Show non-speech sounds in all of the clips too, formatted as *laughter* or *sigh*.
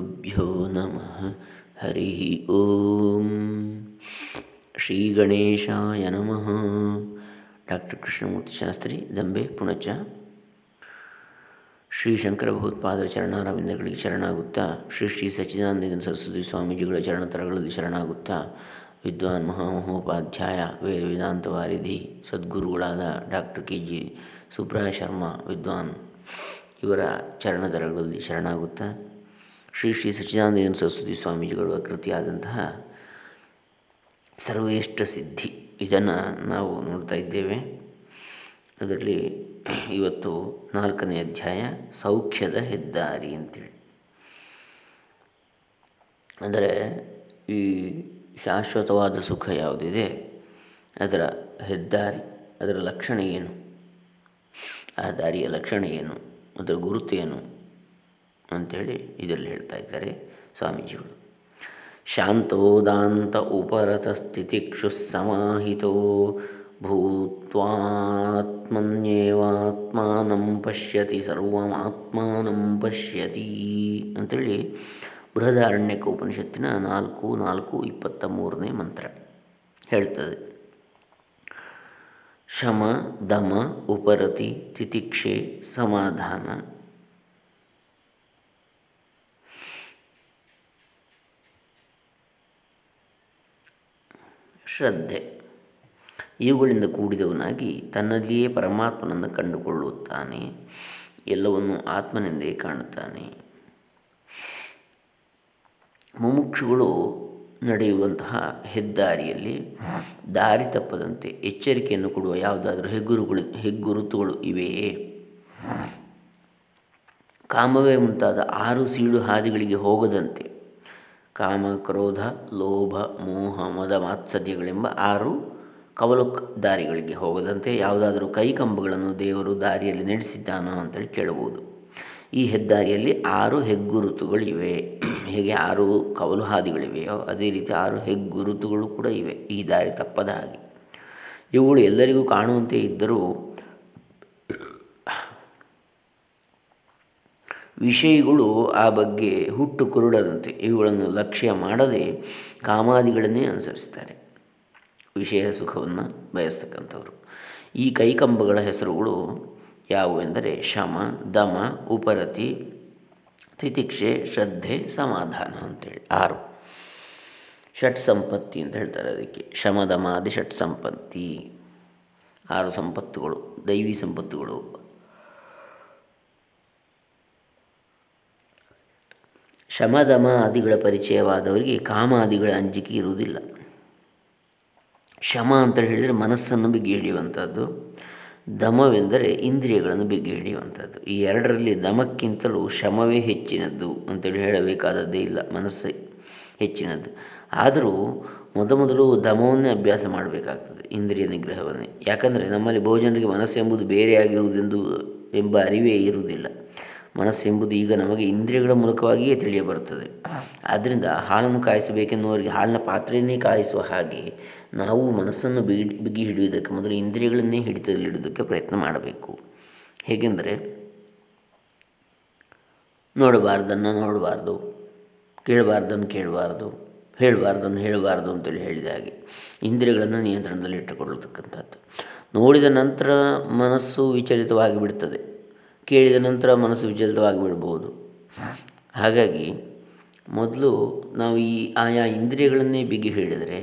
ಶ್ರೀಗುರುಭ್ಯೋ ನಮಃ ಹರಿ ಓಂ. ಶ್ರೀ ಗಣೇಶಾಯ ನಮಃ. ಡಾಕ್ಟರ್ ಕೃಷ್ಣಮೂರ್ತಿ ಶಾಸ್ತ್ರಿ, ದಂಬೆ ಪುಣಚ ಶ್ರೀ ಶಂಕರ ಭಗವತ್ಪಾದರ ಚರಣಾರವಿಂದಗಳಿಗೆ ಶರಣಾಗುತ್ತಾ, ಶ್ರೀ ಶ್ರೀ ಸಚ್ಚಿದಾನಂದ ಸರಸ್ವತಿ ಸ್ವಾಮೀಜಿಗಳ ಚರಣತರಗಳಲ್ಲಿ ಶರಣಾಗುತ್ತಾ, ವಿದ್ವಾನ್ ಮಹಾಮಹೋಪಾಧ್ಯಾಯ ವೇದ ವೇದಾಂತ ವಾರಿಧಿ, ಸದ್ಗುರುಗಳಾದ doctor K G Subraya Sharma, ವಿದ್ವಾನ್ ಇವರ ಚರಣದರಗಳಲ್ಲಿ ಶರಣಾಗುತ್ತಾ ಶ್ರೀ ಶ್ರೀ ಸಚ್ಚಿದಾನಂದ ಸರಸ್ವತಿ ಸ್ವಾಮೀಜಿಗಳು ಕೃತಿಯಾದಂತಹ ಸರ್ವೇಷ್ಟ ಸಿದ್ಧಿ. ಇದನ್ನು ನಾವು ನೋಡ್ತಾ ಇದ್ದೇವೆ. ಅದರಲ್ಲಿ ಇವತ್ತು ನಾಲ್ಕನೇ ಅಧ್ಯಾಯ, ಸೌಖ್ಯದ ಹೆದ್ದಾರಿ ಅಂತೇಳಿ. ಅಂದರೆ ಈ ಶಾಶ್ವತವಾದ ಸುಖ ಯಾವುದಿದೆ, ಅದರ ಹೆದ್ದಾರಿ, ಅದರ ಲಕ್ಷಣ ಏನು? ಆ ದಾರಿಯ ಲಕ್ಷಣ ಏನು? ಅದರ ಗುರುತೇನು ಅಂಥೇಳಿ ಇದರಲ್ಲಿ ಹೇಳ್ತಾ ಇದ್ದಾರೆ ಸ್ವಾಮೀಜಿಗಳು. ಶಾಂತೋದಾಂತ ಉಪರತ ಸ್ಥಿತಿಕ್ಷು ಸಮಾಹಿತೋ ಭೂತ್ವಾತ್ಮನ್ಯೇವಾತ್ಮಾನಂ ಪಶ್ಯತಿ, ಸರ್ವಮಾತ್ಮಾನಂ ಪಶ್ಯತಿ ಅಂಥೇಳಿ ಬೃಹದಾರಣ್ಯಕ ಉಪನಿಷತ್ತಿನ ನಾಲ್ಕು ನಾಲ್ಕು ಇಪ್ಪತ್ತ ಮೂರನೇ ಮಂತ್ರ ಹೇಳ್ತದೆ. ಶಮ, ದಮ, ಉಪರತಿ, ತಿತಿಕ್ಷೆ, ಸಮಾಧಾನ ಶ್ರದ್ಧೆ. ಇವುಗಳಿಂದ ಕೂಡಿದವನಾಗಿ ತನ್ನಲ್ಲಿಯೇ ಪರಮಾತ್ಮನನ್ನು ಕಂಡುಕೊಳ್ಳುತ್ತಾನೆ. ಎಲ್ಲವನ್ನು ಆತ್ಮನೆಂದೇ ಕಾಣುತ್ತಾನೆ. ಮುಮುಕ್ಷುಗಳು ನಡೆಯುವಂತಹ ಹೆದ್ದಾರಿಯಲ್ಲಿ ದಾರಿ ತಪ್ಪದಂತೆ ಎಚ್ಚರಿಕೆಯನ್ನು ಕೊಡುವ ಯಾವುದಾದರೂ ಹೆಗ್ಗುರುಗಳು, ಹೆಗ್ಗುರುತುಗಳು ಇವೆಯೇ? ಕಾಮವೇ ಮುಂತಾದ ಆರು ಸೀಳು ಹಾದಿಗಳಿಗೆ ಹೋಗದಂತೆ ಕಾಮ, ಕ್ರೋಧ, ಲೋಭ, ಮೋಹ, ಮದ, ಮಾತ್ಸರ್ಯಗಳೆಂಬ ಆರು ಕವಲು ದಾರಿಗಳಿಗೆ ಹೋಗದಂತೆ ಯಾವುದಾದರೂ ಕೈಕಂಬಗಳನ್ನು ದೇವರು ದಾರಿಯಲ್ಲಿ ನಡೆಸಿದ್ದಾನೋ ಅಂತೇಳಿ ಕೇಳಬಹುದು. ಈ ಹೆದ್ದಾರಿಯಲ್ಲಿ ಆರು ಹೆಗ್ಗುರುತುಗಳಿವೆ ಹೇಗೆ ಆರು ಕವಲು ಹಾದಿಗಳಿವೆಯೋ, ಅದೇ ರೀತಿ ಆರು ಹೆಗ್ಗುರುತುಗಳು ಕೂಡ ಇವೆ. ಈ ದಾರಿ ತಪ್ಪದ ಹಾಗೆ. ಇವುಗಳು ಎಲ್ಲರಿಗೂ ಕಾಣುವಂತೆ ಇದ್ದರೂ ವಿಷಯಗಳು ಆ ಬಗ್ಗೆ ಹುಟ್ಟು ಕುರುಡದಂತೆ. ಇವುಗಳನ್ನು ಲಕ್ಷ್ಯ ಮಾಡದೆ ಕಾಮಾದಿಗಳನ್ನೇ ಅನುಸರಿಸ್ತಾರೆ. ವಿಷಯ ಸುಖವನ್ನು ಬಯಸ್ತಕ್ಕಂಥವ್ರು. ಈ ಕೈಕಂಬಗಳ ಹೆಸರುಗಳು ಯಾವುವೆಂದರೆ ಶಮ, ದಮ, ಉಪರತಿ, ತಿತಿಕ್ಷೆ, ಶ್ರದ್ಧೆ, ಸಮಾಧಾನ ಅಂತೇಳಿ ಆರು. ಷಟ್ ಸಂಪತ್ತಿ ಅಂತ ಹೇಳ್ತಾರೆ ಅದಕ್ಕೆ. ಶಮದಮಾದಿ ಷಟ್ ಸಂಪತ್ತಿ. ಆರು ಸಂಪತ್ತುಗಳು, ದೈವಿ ಸಂಪತ್ತುಗಳು. ಶಮದಮ ಆದಿಗಳ ಪರಿಚಯವಾದವರಿಗೆ ಕಾಮಾದಿಗಳ ಅಂಜಿಕೆ ಇರುವುದಿಲ್ಲ. ಶಮ ಅಂತ ಹೇಳಿದರೆ ಮನಸ್ಸನ್ನು ಬಿಗಿ ಹಿಡಿಯುವಂಥದ್ದು, ದಮವೆಂದರೆ ಇಂದ್ರಿಯಗಳನ್ನು ಬಿಗಿ ಹಿಡಿಯುವಂಥದ್ದು. ಈ ಎರಡರಲ್ಲಿ ದಮಕ್ಕಿಂತಲೂ ಶಮವೇ ಹೆಚ್ಚಿನದ್ದು ಅಂತೇಳಿ ಹೇಳಬೇಕಾದದ್ದೇ ಇಲ್ಲ, ಮನಸ್ಸೇ ಹೆಚ್ಚಿನದ್ದು. ಆದರೂ ಮೊದಮೊದಲು ದಮವನ್ನೇ ಅಭ್ಯಾಸ ಮಾಡಬೇಕಾಗ್ತದೆ, ಇಂದ್ರಿಯ ನಿಗ್ರಹವನ್ನೇ. ಯಾಕಂದರೆ ನಮ್ಮಲ್ಲಿ ಬಹುಜನರಿಗೆ ಮನಸ್ಸೆಂಬುದು ಬೇರೆಯಾಗಿರುವುದೆಂದು ಎಂಬ ಅರಿವೇ ಇರುವುದಿಲ್ಲ. ಮನಸ್ಸೆಂಬುದು ಈಗ ನಮಗೆ ಇಂದ್ರಿಯಗಳ ಮೂಲಕವಾಗಿಯೇ ತಿಳಿಯಬರುತ್ತದೆ. ಆದ್ದರಿಂದ ಹಾಲನ್ನು ಕಾಯಿಸಬೇಕೆನ್ನುವರಿಗೆ ಹಾಲಿನ ಪಾತ್ರೆಯನ್ನೇ ಕಾಯಿಸುವ ಹಾಗೆ ನಾವು ಮನಸ್ಸನ್ನು ಬಿಗಿ ಬಿಗಿ ಹಿಡಿಯುವುದಕ್ಕೆ ಮೊದಲು ಇಂದ್ರಿಯಗಳನ್ನೇ ಹಿಡಿತದಲ್ಲಿಡುವುದಕ್ಕೆ ಪ್ರಯತ್ನ ಮಾಡಬೇಕು. ಹೇಗೆಂದರೆ, ನೋಡಬಾರ್ದನ್ನು ನೋಡಬಾರ್ದು, ಕೇಳಬಾರ್ದನ್ನು ಕೇಳಬಾರ್ದು, ಹೇಳಬಾರ್ದನ್ನು ಹೇಳಬಾರ್ದು ಅಂತೇಳಿ ಹೇಳಿದ ಹಾಗೆ ಇಂದ್ರಿಯಗಳನ್ನು ನಿಯಂತ್ರಣದಲ್ಲಿ ಇಟ್ಟುಕೊಳ್ಳತಕ್ಕಂಥದ್ದು ನೋಡಿದ ನಂತರ ಮನಸ್ಸು ವಿಚಲಿತವಾಗಿ ಬಿಡ್ತದೆ ಕೇಳಿದ ನಂತರ ಮನಸ್ಸು ವಿಚಲಿತವಾಗಿ ಬಿಡ್ಬೋದು ಹಾಗಾಗಿ ಮೊದಲು ನಾವು ಈ ಆಯಾ ಇಂದ್ರಿಯಗಳನ್ನೇ ಬಿಗಿ ಹಿಡಿದರೆ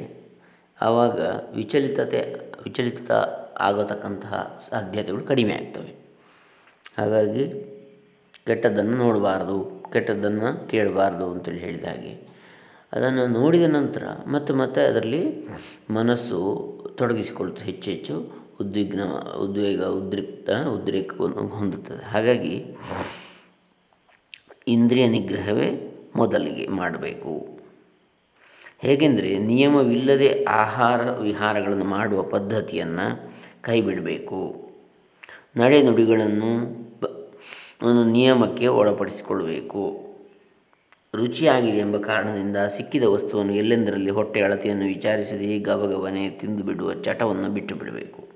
ಆವಾಗ ವಿಚಲಿತತೆ, ವಿಚಲಿತ ಆಗತಕ್ಕಂತಹ ಸಾಧ್ಯತೆಗಳು ಕಡಿಮೆ ಆಗ್ತವೆ. ಹಾಗಾಗಿ ಕೆಟ್ಟದ್ದನ್ನು ನೋಡಬಾರ್ದು, ಕೆಟ್ಟದ್ದನ್ನು ಕೇಳಬಾರ್ದು ಅಂತೇಳಿ ಹೇಳಿದ ಹಾಗೆ. ಅದನ್ನು ನೋಡಿದ ನಂತರ ಮತ್ತೆ ಮತ್ತೆ ಅದರಲ್ಲಿ ಮನಸ್ಸು ತೊಡಗಿಸಿಕೊಳ್ತು ಹೆಚ್ಚು. ಉದ್ವಿಗ್ನ, ಉದ್ವೇಗ, ಉದ್ರಿಕ್ತ ಉದ್ರೇಕವನ್ನು ಹೊಂದುತ್ತದೆ. ಹಾಗಾಗಿ ಇಂದ್ರಿಯ ನಿಗ್ರಹವೇ ಮೊದಲಿಗೆ ಮಾಡಬೇಕು. ಹೇಗೆಂದರೆ ನಿಯಮವಿಲ್ಲದೆ ಆಹಾರ ವಿಹಾರಗಳನ್ನು ಮಾಡುವ ಪದ್ಧತಿಯನ್ನು ಕೈಬಿಡಬೇಕು. ನಡೆ ನುಡಿಗಳನ್ನು ಒಂದು ನಿಯಮಕ್ಕೆ ಒಳಪಡಿಸಿಕೊಳ್ಳಬೇಕು. ರುಚಿಯಾಗಿದೆ ಎಂಬ ಕಾರಣದಿಂದ ಸಿಕ್ಕಿದ ವಸ್ತುವನ್ನು ಎಲ್ಲೆಂದರಲ್ಲಿ ಹೊಟ್ಟೆ ಅಳತೆಯನ್ನು ವಿಚಾರಿಸದೆ ಗಬಗಬನೆ ತಿಂದು ಬಿಡುವ ಚಟವನ್ನು ಬಿಟ್ಟು ಬಿಡಬೇಕು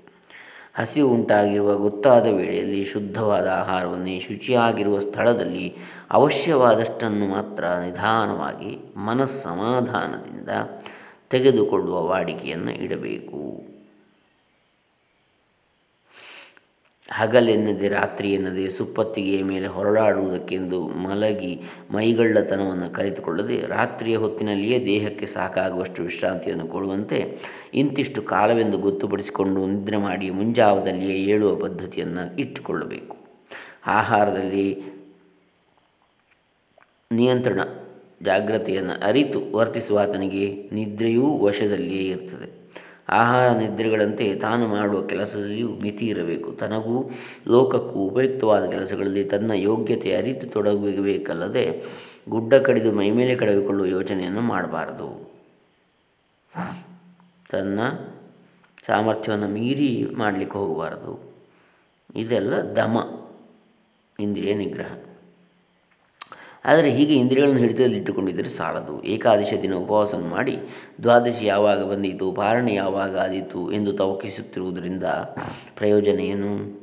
ಹಸಿವು ಉಂಟಾಗಿರುವ ಗೊತ್ತಾದ ವೇಳೆಯಲ್ಲಿ ಶುದ್ಧವಾದ ಆಹಾರವನ್ನೇ ಶುಚಿಯಾಗಿರುವ ಸ್ಥಳದಲ್ಲಿ ಅವಶ್ಯವಾದಷ್ಟನ್ನು ಮಾತ್ರ ನಿಧಾನವಾಗಿ ಮನಸ್ಸಮಾಧಾನದಿಂದ ತೆಗೆದುಕೊಳ್ಳುವ ವಾಡಿಕೆಯನ್ನು ಇಡಬೇಕು. ಹಗಲೆನ್ನದೆ ರಾತ್ರಿ ಎನ್ನದೆ ಸುಪ್ಪತ್ತಿಗೆಯ ಮೇಲೆ ಹೊರಳಾಡುವುದಕ್ಕೆಂದು ಮಲಗಿ ಮೈಗಳ್ಳತನವನ್ನು ಕಲಿತುಕೊಳ್ಳದೆ ರಾತ್ರಿಯ ಹೊತ್ತಿನಲ್ಲಿಯೇ ದೇಹಕ್ಕೆ ಸಾಕಾಗುವಷ್ಟು ವಿಶ್ರಾಂತಿಯನ್ನು ಕೊಡುವಂತೆ ಇಂತಿಷ್ಟು ಕಾಲವೆಂದು ಗೊತ್ತುಪಡಿಸಿಕೊಂಡು ನಿದ್ರೆ ಮಾಡಿ ಮುಂಜಾವದಲ್ಲಿಯೇ ಏಳುವ ಪದ್ಧತಿಯನ್ನು ಇಟ್ಟುಕೊಳ್ಳಬೇಕು. ಆಹಾರದಲ್ಲಿ ನಿಯಂತ್ರಣ, ಜಾಗ್ರತೆಯನ್ನು ಅರಿತು ವರ್ತಿಸುವ ಆತನಿಗೆ ನಿದ್ರೆಯೂ ವಶದಲ್ಲಿಯೇ ಇರ್ತದೆ ಆಹಾರ ನಿದ್ರೆಗಳಂತೆ ತಾನು ಮಾಡುವ ಕೆಲಸದಲ್ಲಿಯೂ ಮಿತಿ ಇರಬೇಕು. ತನಗೂ ಲೋಕಕ್ಕೂ ಉಪಯುಕ್ತವಾದ ಕೆಲಸಗಳಲ್ಲಿ ತನ್ನ ಯೋಗ್ಯತೆ ಅರಿತು ತೊಡಗಬೇಕಲ್ಲದೆ ಗುಡ್ಡ ಕಡಿದು ಮೈಮೇಲೆ ಕಳೆದುಕೊಳ್ಳುವ ಯೋಚನೆಯನ್ನು ಮಾಡಬಾರದು. ತನ್ನ ಸಾಮರ್ಥ್ಯವನ್ನು ಮೀರಿ ಮಾಡಲಿಕ್ಕೆ ಹೋಗಬಾರದು. ಇದೆಲ್ಲ ದಮ, ಇಂದ್ರಿಯ ನಿಗ್ರಹ. ಆದರೆ ಹೀಗೆ ಇಂದ್ರಿಯಗಳನ್ನು ಹಿಡಿತದಲ್ಲಿ ಇಟ್ಟುಕೊಂಡಿದ್ದರೆ ಸಾಲದು. ಏಕಾದಶಿ ದಿನ ಉಪವಾಸವನ್ನು ಮಾಡಿ ದ್ವಾದಶಿ ಯಾವಾಗ ಬಂದಿತು, ಪಾರಣೆ ಯಾವಾಗ ಆದೀತು ಎಂದು ತವಕಿಸುತ್ತಿರುವುದರಿಂದ ಪ್ರಯೋಜನ ಏನು?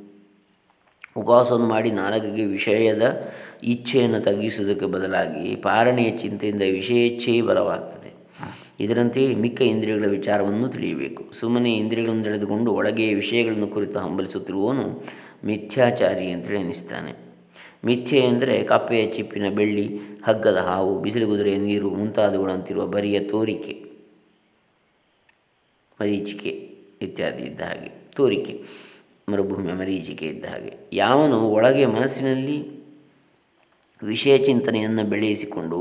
ಉಪವಾಸವನ್ನು ಮಾಡಿ ನಾಲ್ಕಿಗೆ ವಿಷಯದ ಇಚ್ಛೆಯನ್ನು ತಗ್ಗಿಸುವುದಕ್ಕೆ ಬದಲಾಗಿ ಪಾರಣೆಯ ಚಿಂತೆಯಿಂದ ವಿಷಯೇಚ್ಛೆಯೇ ಬಲವಾಗ್ತದೆ. ಇದರಂತೆಯೇ ಮಿಕ್ಕ ಇಂದ್ರಿಯಗಳ ವಿಚಾರವನ್ನು ತಿಳಿಯಬೇಕು. ಸುಮ್ಮನೆ ಇಂದ್ರಿಯಗಳನ್ನು ತಿಳಿದುಕೊಂಡು ಒಳಗೆ ವಿಷಯಗಳನ್ನು ಕುರಿತು ಹಂಬಲಿಸುತ್ತಿರುವವನು ಮಿಥ್ಯಾಚಾರಿ ಅಂತೇಳಿ ಎನಿಸ್ತಾನೆ. ಮಿಥ್ಯೆ ಎಂದರೆ ಕಪ್ಪೆಯ ಚಿಪ್ಪಿನ ಬೆಳ್ಳಿ, ಹಗ್ಗದ ಹಾವು ಬಿಸಿಲುಗುದುರೆಯ ನೀರು, ಮುಂತಾದವುಗಳಂತಿರುವ ಬರಿಯ ತೋರಿಕೆ, ಮರೀಚಿಕೆ ಇತ್ಯಾದಿ ಇದ್ದ ಹಾಗೆ. ತೋರಿಕೆ, ಮರುಭೂಮಿಯ ಮರೀಚಿಕೆ ಇದ್ದ ಹಾಗೆ. ಯಾವನು ಒಳಗೆ ಮನಸ್ಸಿನಲ್ಲಿ ವಿಷಯ ಚಿಂತನೆಯನ್ನು ಬೆಳೆಸಿಕೊಂಡು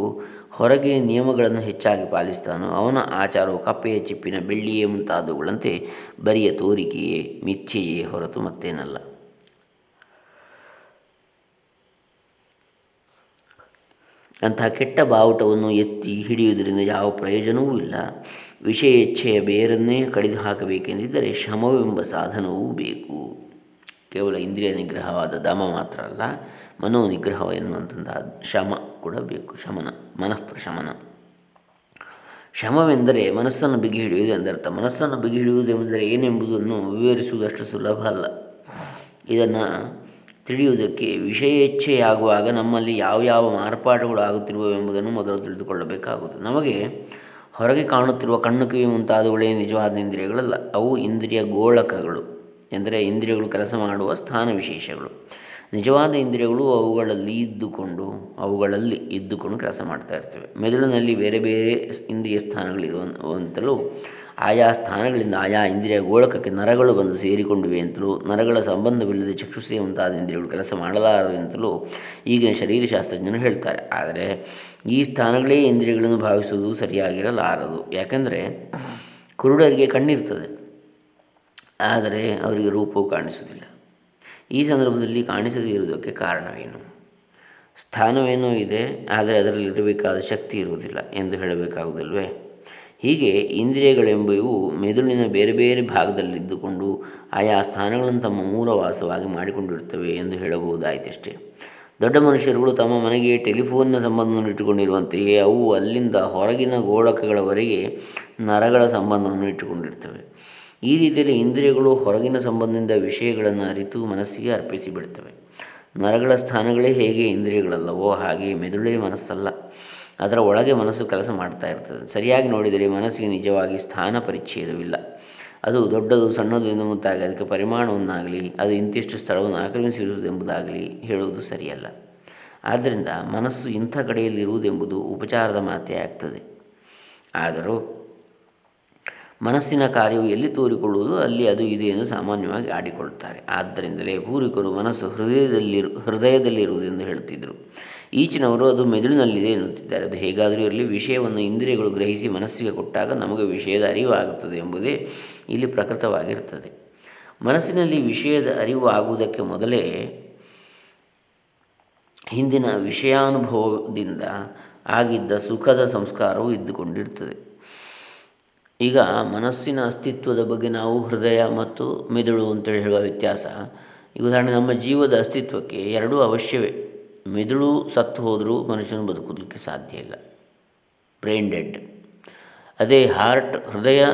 ಹೊರಗೆ ನಿಯಮಗಳನ್ನು ಹೆಚ್ಚಾಗಿ ಪಾಲಿಸ್ತಾನೋ, ಅವನ ಆಚಾರವು ಕಪ್ಪೆಯ ಚಿಪ್ಪಿನ ಬೆಳ್ಳಿಯೇ ಮುಂತಾದವುಗಳಂತೆ ಬರಿಯ ತೋರಿಕೆಯೇ, ಮಿಥ್ಯೆಯೇ ಹೊರತು ಮತ್ತೇನಲ್ಲ. ಅಂತಹ ಕೆಟ್ಟ ಬಾವುಟವನ್ನು ಎತ್ತಿ ಹಿಡಿಯುವುದರಿಂದ ಯಾವ ಪ್ರಯೋಜನವೂ ಇಲ್ಲ. ವಿಷಯ ಇಚ್ಛೆಯ ಬೇರನ್ನೇ ಕಡಿದು ಹಾಕಬೇಕೆಂದಿದ್ದರೆ ಶಮವೆಂಬ ಸಾಧನವೂ ಬೇಕು. ಕೇವಲ ಇಂದ್ರಿಯ ನಿಗ್ರಹವಾದ ದಮ ಮಾತ್ರ ಅಲ್ಲ ಮನೋ ನಿಗ್ರಹ ಎನ್ನುವಂತಹ ಶಮ ಕೂಡ ಬೇಕು. ಶಮನ ಮನಃಪ್ರಶಮನ. ಶಮವೆಂದರೆ ಮನಸ್ಸನ್ನು ಬಿಗಿ ಹಿಡಿಯುವುದು ಎಂದರ್ಥ. ಮನಸ್ಸನ್ನು ಬಿಗಿ ಹಿಡಿಯುವುದೆಂದರೆ ಏನೆಂಬುದನ್ನು ವಿವರಿಸುವುದಷ್ಟು ಸುಲಭ ಅಲ್ಲ. ಇದನ್ನು ತಿಳಿಯುವುದಕ್ಕೆ ವಿಷಯೇಚ್ಛೆಯಾಗುವಾಗ ನಮ್ಮಲ್ಲಿ ಯಾವ ಯಾವ ಮಾರ್ಪಾಡುಗಳು ಆಗುತ್ತಿರುವವೆಂಬುದನ್ನು ಮೊದಲು ತಿಳಿದುಕೊಳ್ಳಬೇಕಾಗುವುದು. ನಮಗೆ ಹೊರಗೆ ಕಾಣುತ್ತಿರುವ ಕಣ್ಣು ಕಿವಿ ಮುಂತಾದವುಗಳೇ ನಿಜವಾದ ಇಂದ್ರಿಯಗಳಲ್ಲ. ಅವು ಇಂದ್ರಿಯ ಗೋಳಕಗಳು, ಎಂದರೆ ಇಂದ್ರಿಯಗಳು ಕೆಲಸ ಮಾಡುವ ಸ್ಥಾನ ವಿಶೇಷಗಳು. ನಿಜವಾದ ಇಂದ್ರಿಯಗಳು ಅವುಗಳಲ್ಲಿ ಇದ್ದುಕೊಂಡು ಅವುಗಳಲ್ಲಿ ಇದ್ದುಕೊಂಡು ಕೆಲಸ ಮಾಡ್ತಾ ಇರ್ತವೆ. ಮೆದುಳಿನಲ್ಲಿ ಬೇರೆ ಬೇರೆ ಇಂದ್ರಿಯ ಸ್ಥಾನಗಳಿರುವಂತಲೂ ಆಯಾ ಸ್ಥಾನಗಳಿಂದ ಆಯಾ ಇಂದ್ರಿಯ ಗೋಳಕಕ್ಕೆ ನರಗಳು ಬಂದು ಸೇರಿಕೊಂಡಿವೆ ಅಂತಲೂ ನರಗಳ ಸಂಬಂಧವಿಲ್ಲದೆ ಚಕ್ಷುಸೆ ಮುಂತಾದ ಇಂದ್ರಿಯಗಳು ಕೆಲಸ ಮಾಡಲಾರವೆಂತಲೂ ಈಗಿನ ಶರೀರಶಾಸ್ತ್ರಜ್ಞರು ಹೇಳ್ತಾರೆ. ಆದರೆ ಈ ಸ್ಥಾನಗಳೇ ಇಂದ್ರಿಯಗಳನ್ನು ಭಾವಿಸುವುದು ಸರಿಯಾಗಿರಲಾರದು. ಯಾಕೆಂದರೆ ಕುರುಡರಿಗೆ ಕಣ್ಣಿರ್ತದೆ. ಆದರೆ ಅವರಿಗೆ ರೂಪವು ಕಾಣಿಸುವುದಿಲ್ಲ. ಈ ಸಂದರ್ಭದಲ್ಲಿ ಕಾಣಿಸದೇ ಇರುವುದಕ್ಕೆ ಕಾರಣವೇನು? ಸ್ಥಾನವೇನೋ ಇದೆ, ಆದರೆ ಅದರಲ್ಲಿರಬೇಕಾದ ಶಕ್ತಿ ಇರುವುದಿಲ್ಲ ಎಂದು ಹೇಳಬೇಕಾಗುವುದಿಲ್ವೇ? ಹೀಗೆ ಇಂದ್ರಿಯಗಳೆಂಬಿವು ಮೆದುಳಿನ ಬೇರೆ ಬೇರೆ ಭಾಗದಲ್ಲಿದ್ದುಕೊಂಡು ಆಯಾ ಸ್ಥಾನಗಳನ್ನು ತಮ್ಮ ಮೂಲವಾಸವಾಗಿ ಮಾಡಿಕೊಂಡಿರುತ್ತವೆ ಎಂದು ಹೇಳಬಹುದಾಯಿತಷ್ಟೇ. ದೊಡ್ಡ ಮನುಷ್ಯರುಗಳು ತಮ್ಮ ಮನೆಗೆ ಟೆಲಿಫೋನ್ನ ಸಂಬಂಧವನ್ನು ಇಟ್ಟುಕೊಂಡಿರುವಂತೆಯೇ ಅವು ಅಲ್ಲಿಂದ ಹೊರಗಿನ ಗೋಳಕಗಳವರೆಗೆ ನರಗಳ ಸಂಬಂಧವನ್ನು ಇಟ್ಟುಕೊಂಡಿರ್ತವೆ ಈ ರೀತಿಯಲ್ಲಿ ಇಂದ್ರಿಯಗಳು ಹೊರಗಿನ ಸಂಬಂಧದಿಂದ ವಿಷಯಗಳನ್ನು ಅರಿತು ಮನಸ್ಸಿಗೆ ಅರ್ಪಿಸಿಬಿಡ್ತವೆ ನರಗಳ ಸ್ಥಾನಗಳೇ ಹೇಗೆ ಇಂದ್ರಿಯಗಳಲ್ಲವೋ ಹಾಗೆ ಮೆದುಳೇ ಮನಸ್ಸಲ್ಲ. ಅದರ ಒಳಗೆ ಮನಸ್ಸು ಕೆಲಸ ಮಾಡ್ತಾ ಇರ್ತದೆ. ಸರಿಯಾಗಿ ನೋಡಿದರೆ ಮನಸ್ಸಿಗೆ ನಿಜವಾಗಿ ಸ್ಥಾನ ಪರಿಚ್ಛೇದವಿಲ್ಲ ಅದು ದೊಡ್ಡದು, ಸಣ್ಣದು ಎಂದು ಮುಂತಾಗಿ ಅದಕ್ಕೆ ಪರಿಮಾಣವನ್ನಾಗಲಿ, ಅದು ಇಂತಿಷ್ಟು ಸ್ಥಳವನ್ನು ಆಕ್ರಮಿಸಿರುವುದೆಂಬುದಾಗಲಿ ಹೇಳುವುದು ಸರಿಯಲ್ಲ. ಆದ್ದರಿಂದ ಮನಸ್ಸು ಇಂಥ ಕಡೆಯಲ್ಲಿರುವುದೆಂಬುದು ಉಪಚಾರದ ಮಾತೇ ಆಗ್ತದೆ. ಆದರೂ ಮನಸ್ಸಿನ ಕಾರ್ಯವು ಎಲ್ಲಿ ತೋರಿಕೊಳ್ಳುವುದು ಅಲ್ಲಿ ಅದು ಇದೆ ಎಂದು ಸಾಮಾನ್ಯವಾಗಿ ಆಡಿಕೊಳ್ಳುತ್ತಾರೆ ಆದ್ದರಿಂದಲೇ ಪೂರ್ವಿಕರು ಮನಸ್ಸು ಹೃದಯದಲ್ಲಿರು, ಹೃದಯದಲ್ಲಿರುವುದೆಂದು ಹೇಳುತ್ತಿದ್ದರು. ಈಚಿನವರು ಅದು ಮೆದುಳಿನಲ್ಲಿದೆ ಎನ್ನುತ್ತಿದ್ದಾರೆ. ಅದು ಹೇಗಾದರೂ ಇರಲಿ, ವಿಷಯವನ್ನು ಇಂದ್ರಿಯಗಳು ಗ್ರಹಿಸಿ ಮನಸ್ಸಿಗೆ ಕೊಟ್ಟಾಗ ನಮಗೆ ವಿಷಯದ ಅರಿವು ಆಗುತ್ತದೆ ಎಂಬುದೇ ಇಲ್ಲಿ ಪ್ರಕೃತವಾಗಿರುತ್ತದೆ. ಮನಸ್ಸಿನಲ್ಲಿ ವಿಷಯದ ಅರಿವು ಆಗುವುದಕ್ಕೆ ಮೊದಲೇ ಹಿಂದಿನ ವಿಷಯಾನುಭವದಿಂದ ಆಗಿದ್ದ ಸುಖದ ಸಂಸ್ಕಾರವು ಇದ್ದುಕೊಂಡಿರ್ತದೆ ಈಗ ಮನಸ್ಸಿನ ಅಸ್ತಿತ್ವದ ಬಗ್ಗೆ ನಾವು ಹೃದಯ ಮತ್ತು ಮೆದುಳು ಅಂತೇಳಿ ಹೇಳುವ ವ್ಯತ್ಯಾಸ, ಈಗ ಉದಾಹರಣೆ ನಮ್ಮ ಜೀವದ ಅಸ್ತಿತ್ವಕ್ಕೆ ಎರಡೂ ಅವಶ್ಯವೇ. ಮೆದುಳು ಸತ್ತು ಹೋದರೂ ಮನುಷ್ಯನು ಬದುಕೋದಕ್ಕೆ ಸಾಧ್ಯ ಇಲ್ಲ. Brain dead. ಅದೇ ಹಾರ್ಟ್ ಹೃದಯ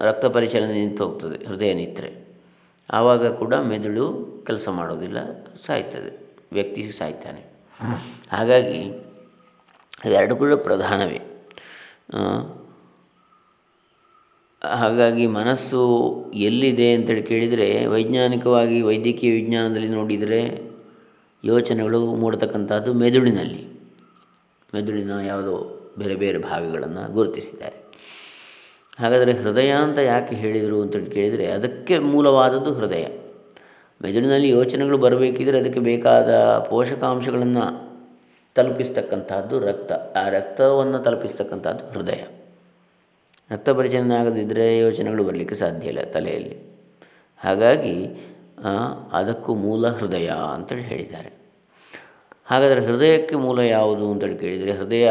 ರಕ್ತ ಪರಿಚಲನೆ ನಿಂತು ಹೋಗ್ತದೆ, ಹೃದಯ ನಿತ್ರೆ ಆವಾಗ ಕೂಡ ಮೆದುಳು ಕೆಲಸ ಮಾಡೋದಿಲ್ಲ, ಸಾಯ್ತದೆ. ವ್ಯಕ್ತಿ ಸಾಯ್ತಾನೆ. ಹಾಗಾಗಿ ಎರಡು ಕೂಡ ಪ್ರಧಾನವೇ. ಹಾಗಾಗಿ ಮನಸ್ಸು ಎಲ್ಲಿದೆ ಅಂತೇಳಿ ಕೇಳಿದರೆ, ವೈಜ್ಞಾನಿಕವಾಗಿ ವೈದ್ಯಕೀಯ ವಿಜ್ಞಾನದಲ್ಲಿ ನೋಡಿದರೆ ಯೋಚನೆಗಳು ಮೂಡತಕ್ಕಂಥದ್ದು ಮೆದುಳಿನಲ್ಲಿ. ಮೆದುಳಿನ ಯಾವುದೋ ಬೇರೆ ಬೇರೆ ಭಾಗಗಳನ್ನು ಗುರುತಿಸಿದ್ದಾರೆ. ಹಾಗಾದರೆ ಹೃದಯ ಅಂತ ಯಾಕೆ ಹೇಳಿದರು ಅಂತೇಳಿ ಕೇಳಿದರೆ ಅದಕ್ಕೆ ಮೂಲವಾದದ್ದು ಹೃದಯ. ಮೆದುಳಿನಲ್ಲಿ ಯೋಚನೆಗಳು ಬರಬೇಕಿದ್ರೆ ಅದಕ್ಕೆ ಬೇಕಾದ ಪೋಷಕಾಂಶಗಳನ್ನು ತಲುಪಿಸ್ತಕ್ಕಂಥದ್ದು ರಕ್ತ. ಆ ರಕ್ತವನ್ನು ತಲುಪಿಸ್ತಕ್ಕಂಥದ್ದು ಹೃದಯ. ರಕ್ತ ಪರಿಚಲನೆ ಆಗದಿದ್ದರೆ ಯೋಚನೆಗಳು ಬರಲಿಕ್ಕೆ ಸಾಧ್ಯ ಇಲ್ಲ ತಲೆಯಲ್ಲಿ. ಹಾಗಾಗಿ ಅದಕ್ಕೂ ಮೂಲ ಹೃದಯ ಅಂತೇಳಿ ಹೇಳಿದ್ದಾರೆ. ಹಾಗಾದರೆ ಹೃದಯಕ್ಕೆ ಮೂಲ ಯಾವುದು ಅಂತೇಳಿ ಕೇಳಿದರೆ ಹೃದಯ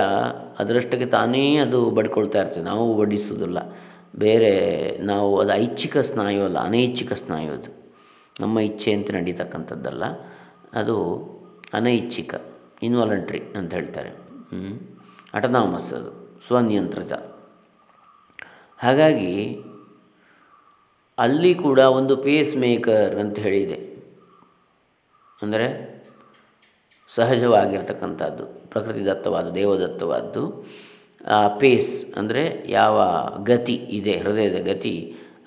ಅದರಷ್ಟಕ್ಕೆ ತಾನೇ ಅದು ಬಡ್ಕೊಳ್ತಾ ಇರ್ತದೆ. ನಾವು ಬಡಿಸೋದಿಲ್ಲ ಬೇರೆ ನಾವು ಅದು ಐಚ್ಛಿಕ ಸ್ನಾಯು ಅಲ್ಲ, ಅನೈಚ್ಛಿಕ ಸ್ನಾಯು ಅದು. ನಮ್ಮ ಇಚ್ಛೆ ಅಂತ ನಡೀತಕ್ಕಂಥದ್ದಲ್ಲ, ಅದು ಅನೈಚ್ಛಿಕ ಇನ್ವಾಲಂಟ್ರಿ ಅಂತ ಹೇಳ್ತಾರೆ. ಅಟನಾಮಸ್ ಅದು, ಸ್ವನಿಯಂತ್ರಿತ. ಹಾಗಾಗಿ ಅಲ್ಲಿ ಕೂಡ ಒಂದು ಪೇಸ್ ಮೇಕರ್ ಅಂತ ಹೇಳಿದೆ. ಅಂದರೆ ಸಹಜವಾಗಿರ್ತಕ್ಕಂಥದ್ದು, ಪ್ರಕೃತಿ ದತ್ತವಾದ ದೇವದತ್ತವಾದ್ದು ಆ ಪೇಸ್ ಅಂದರೆ ಯಾವ ಗತಿ ಇದೆ, ಹೃದಯದ ಗತಿ,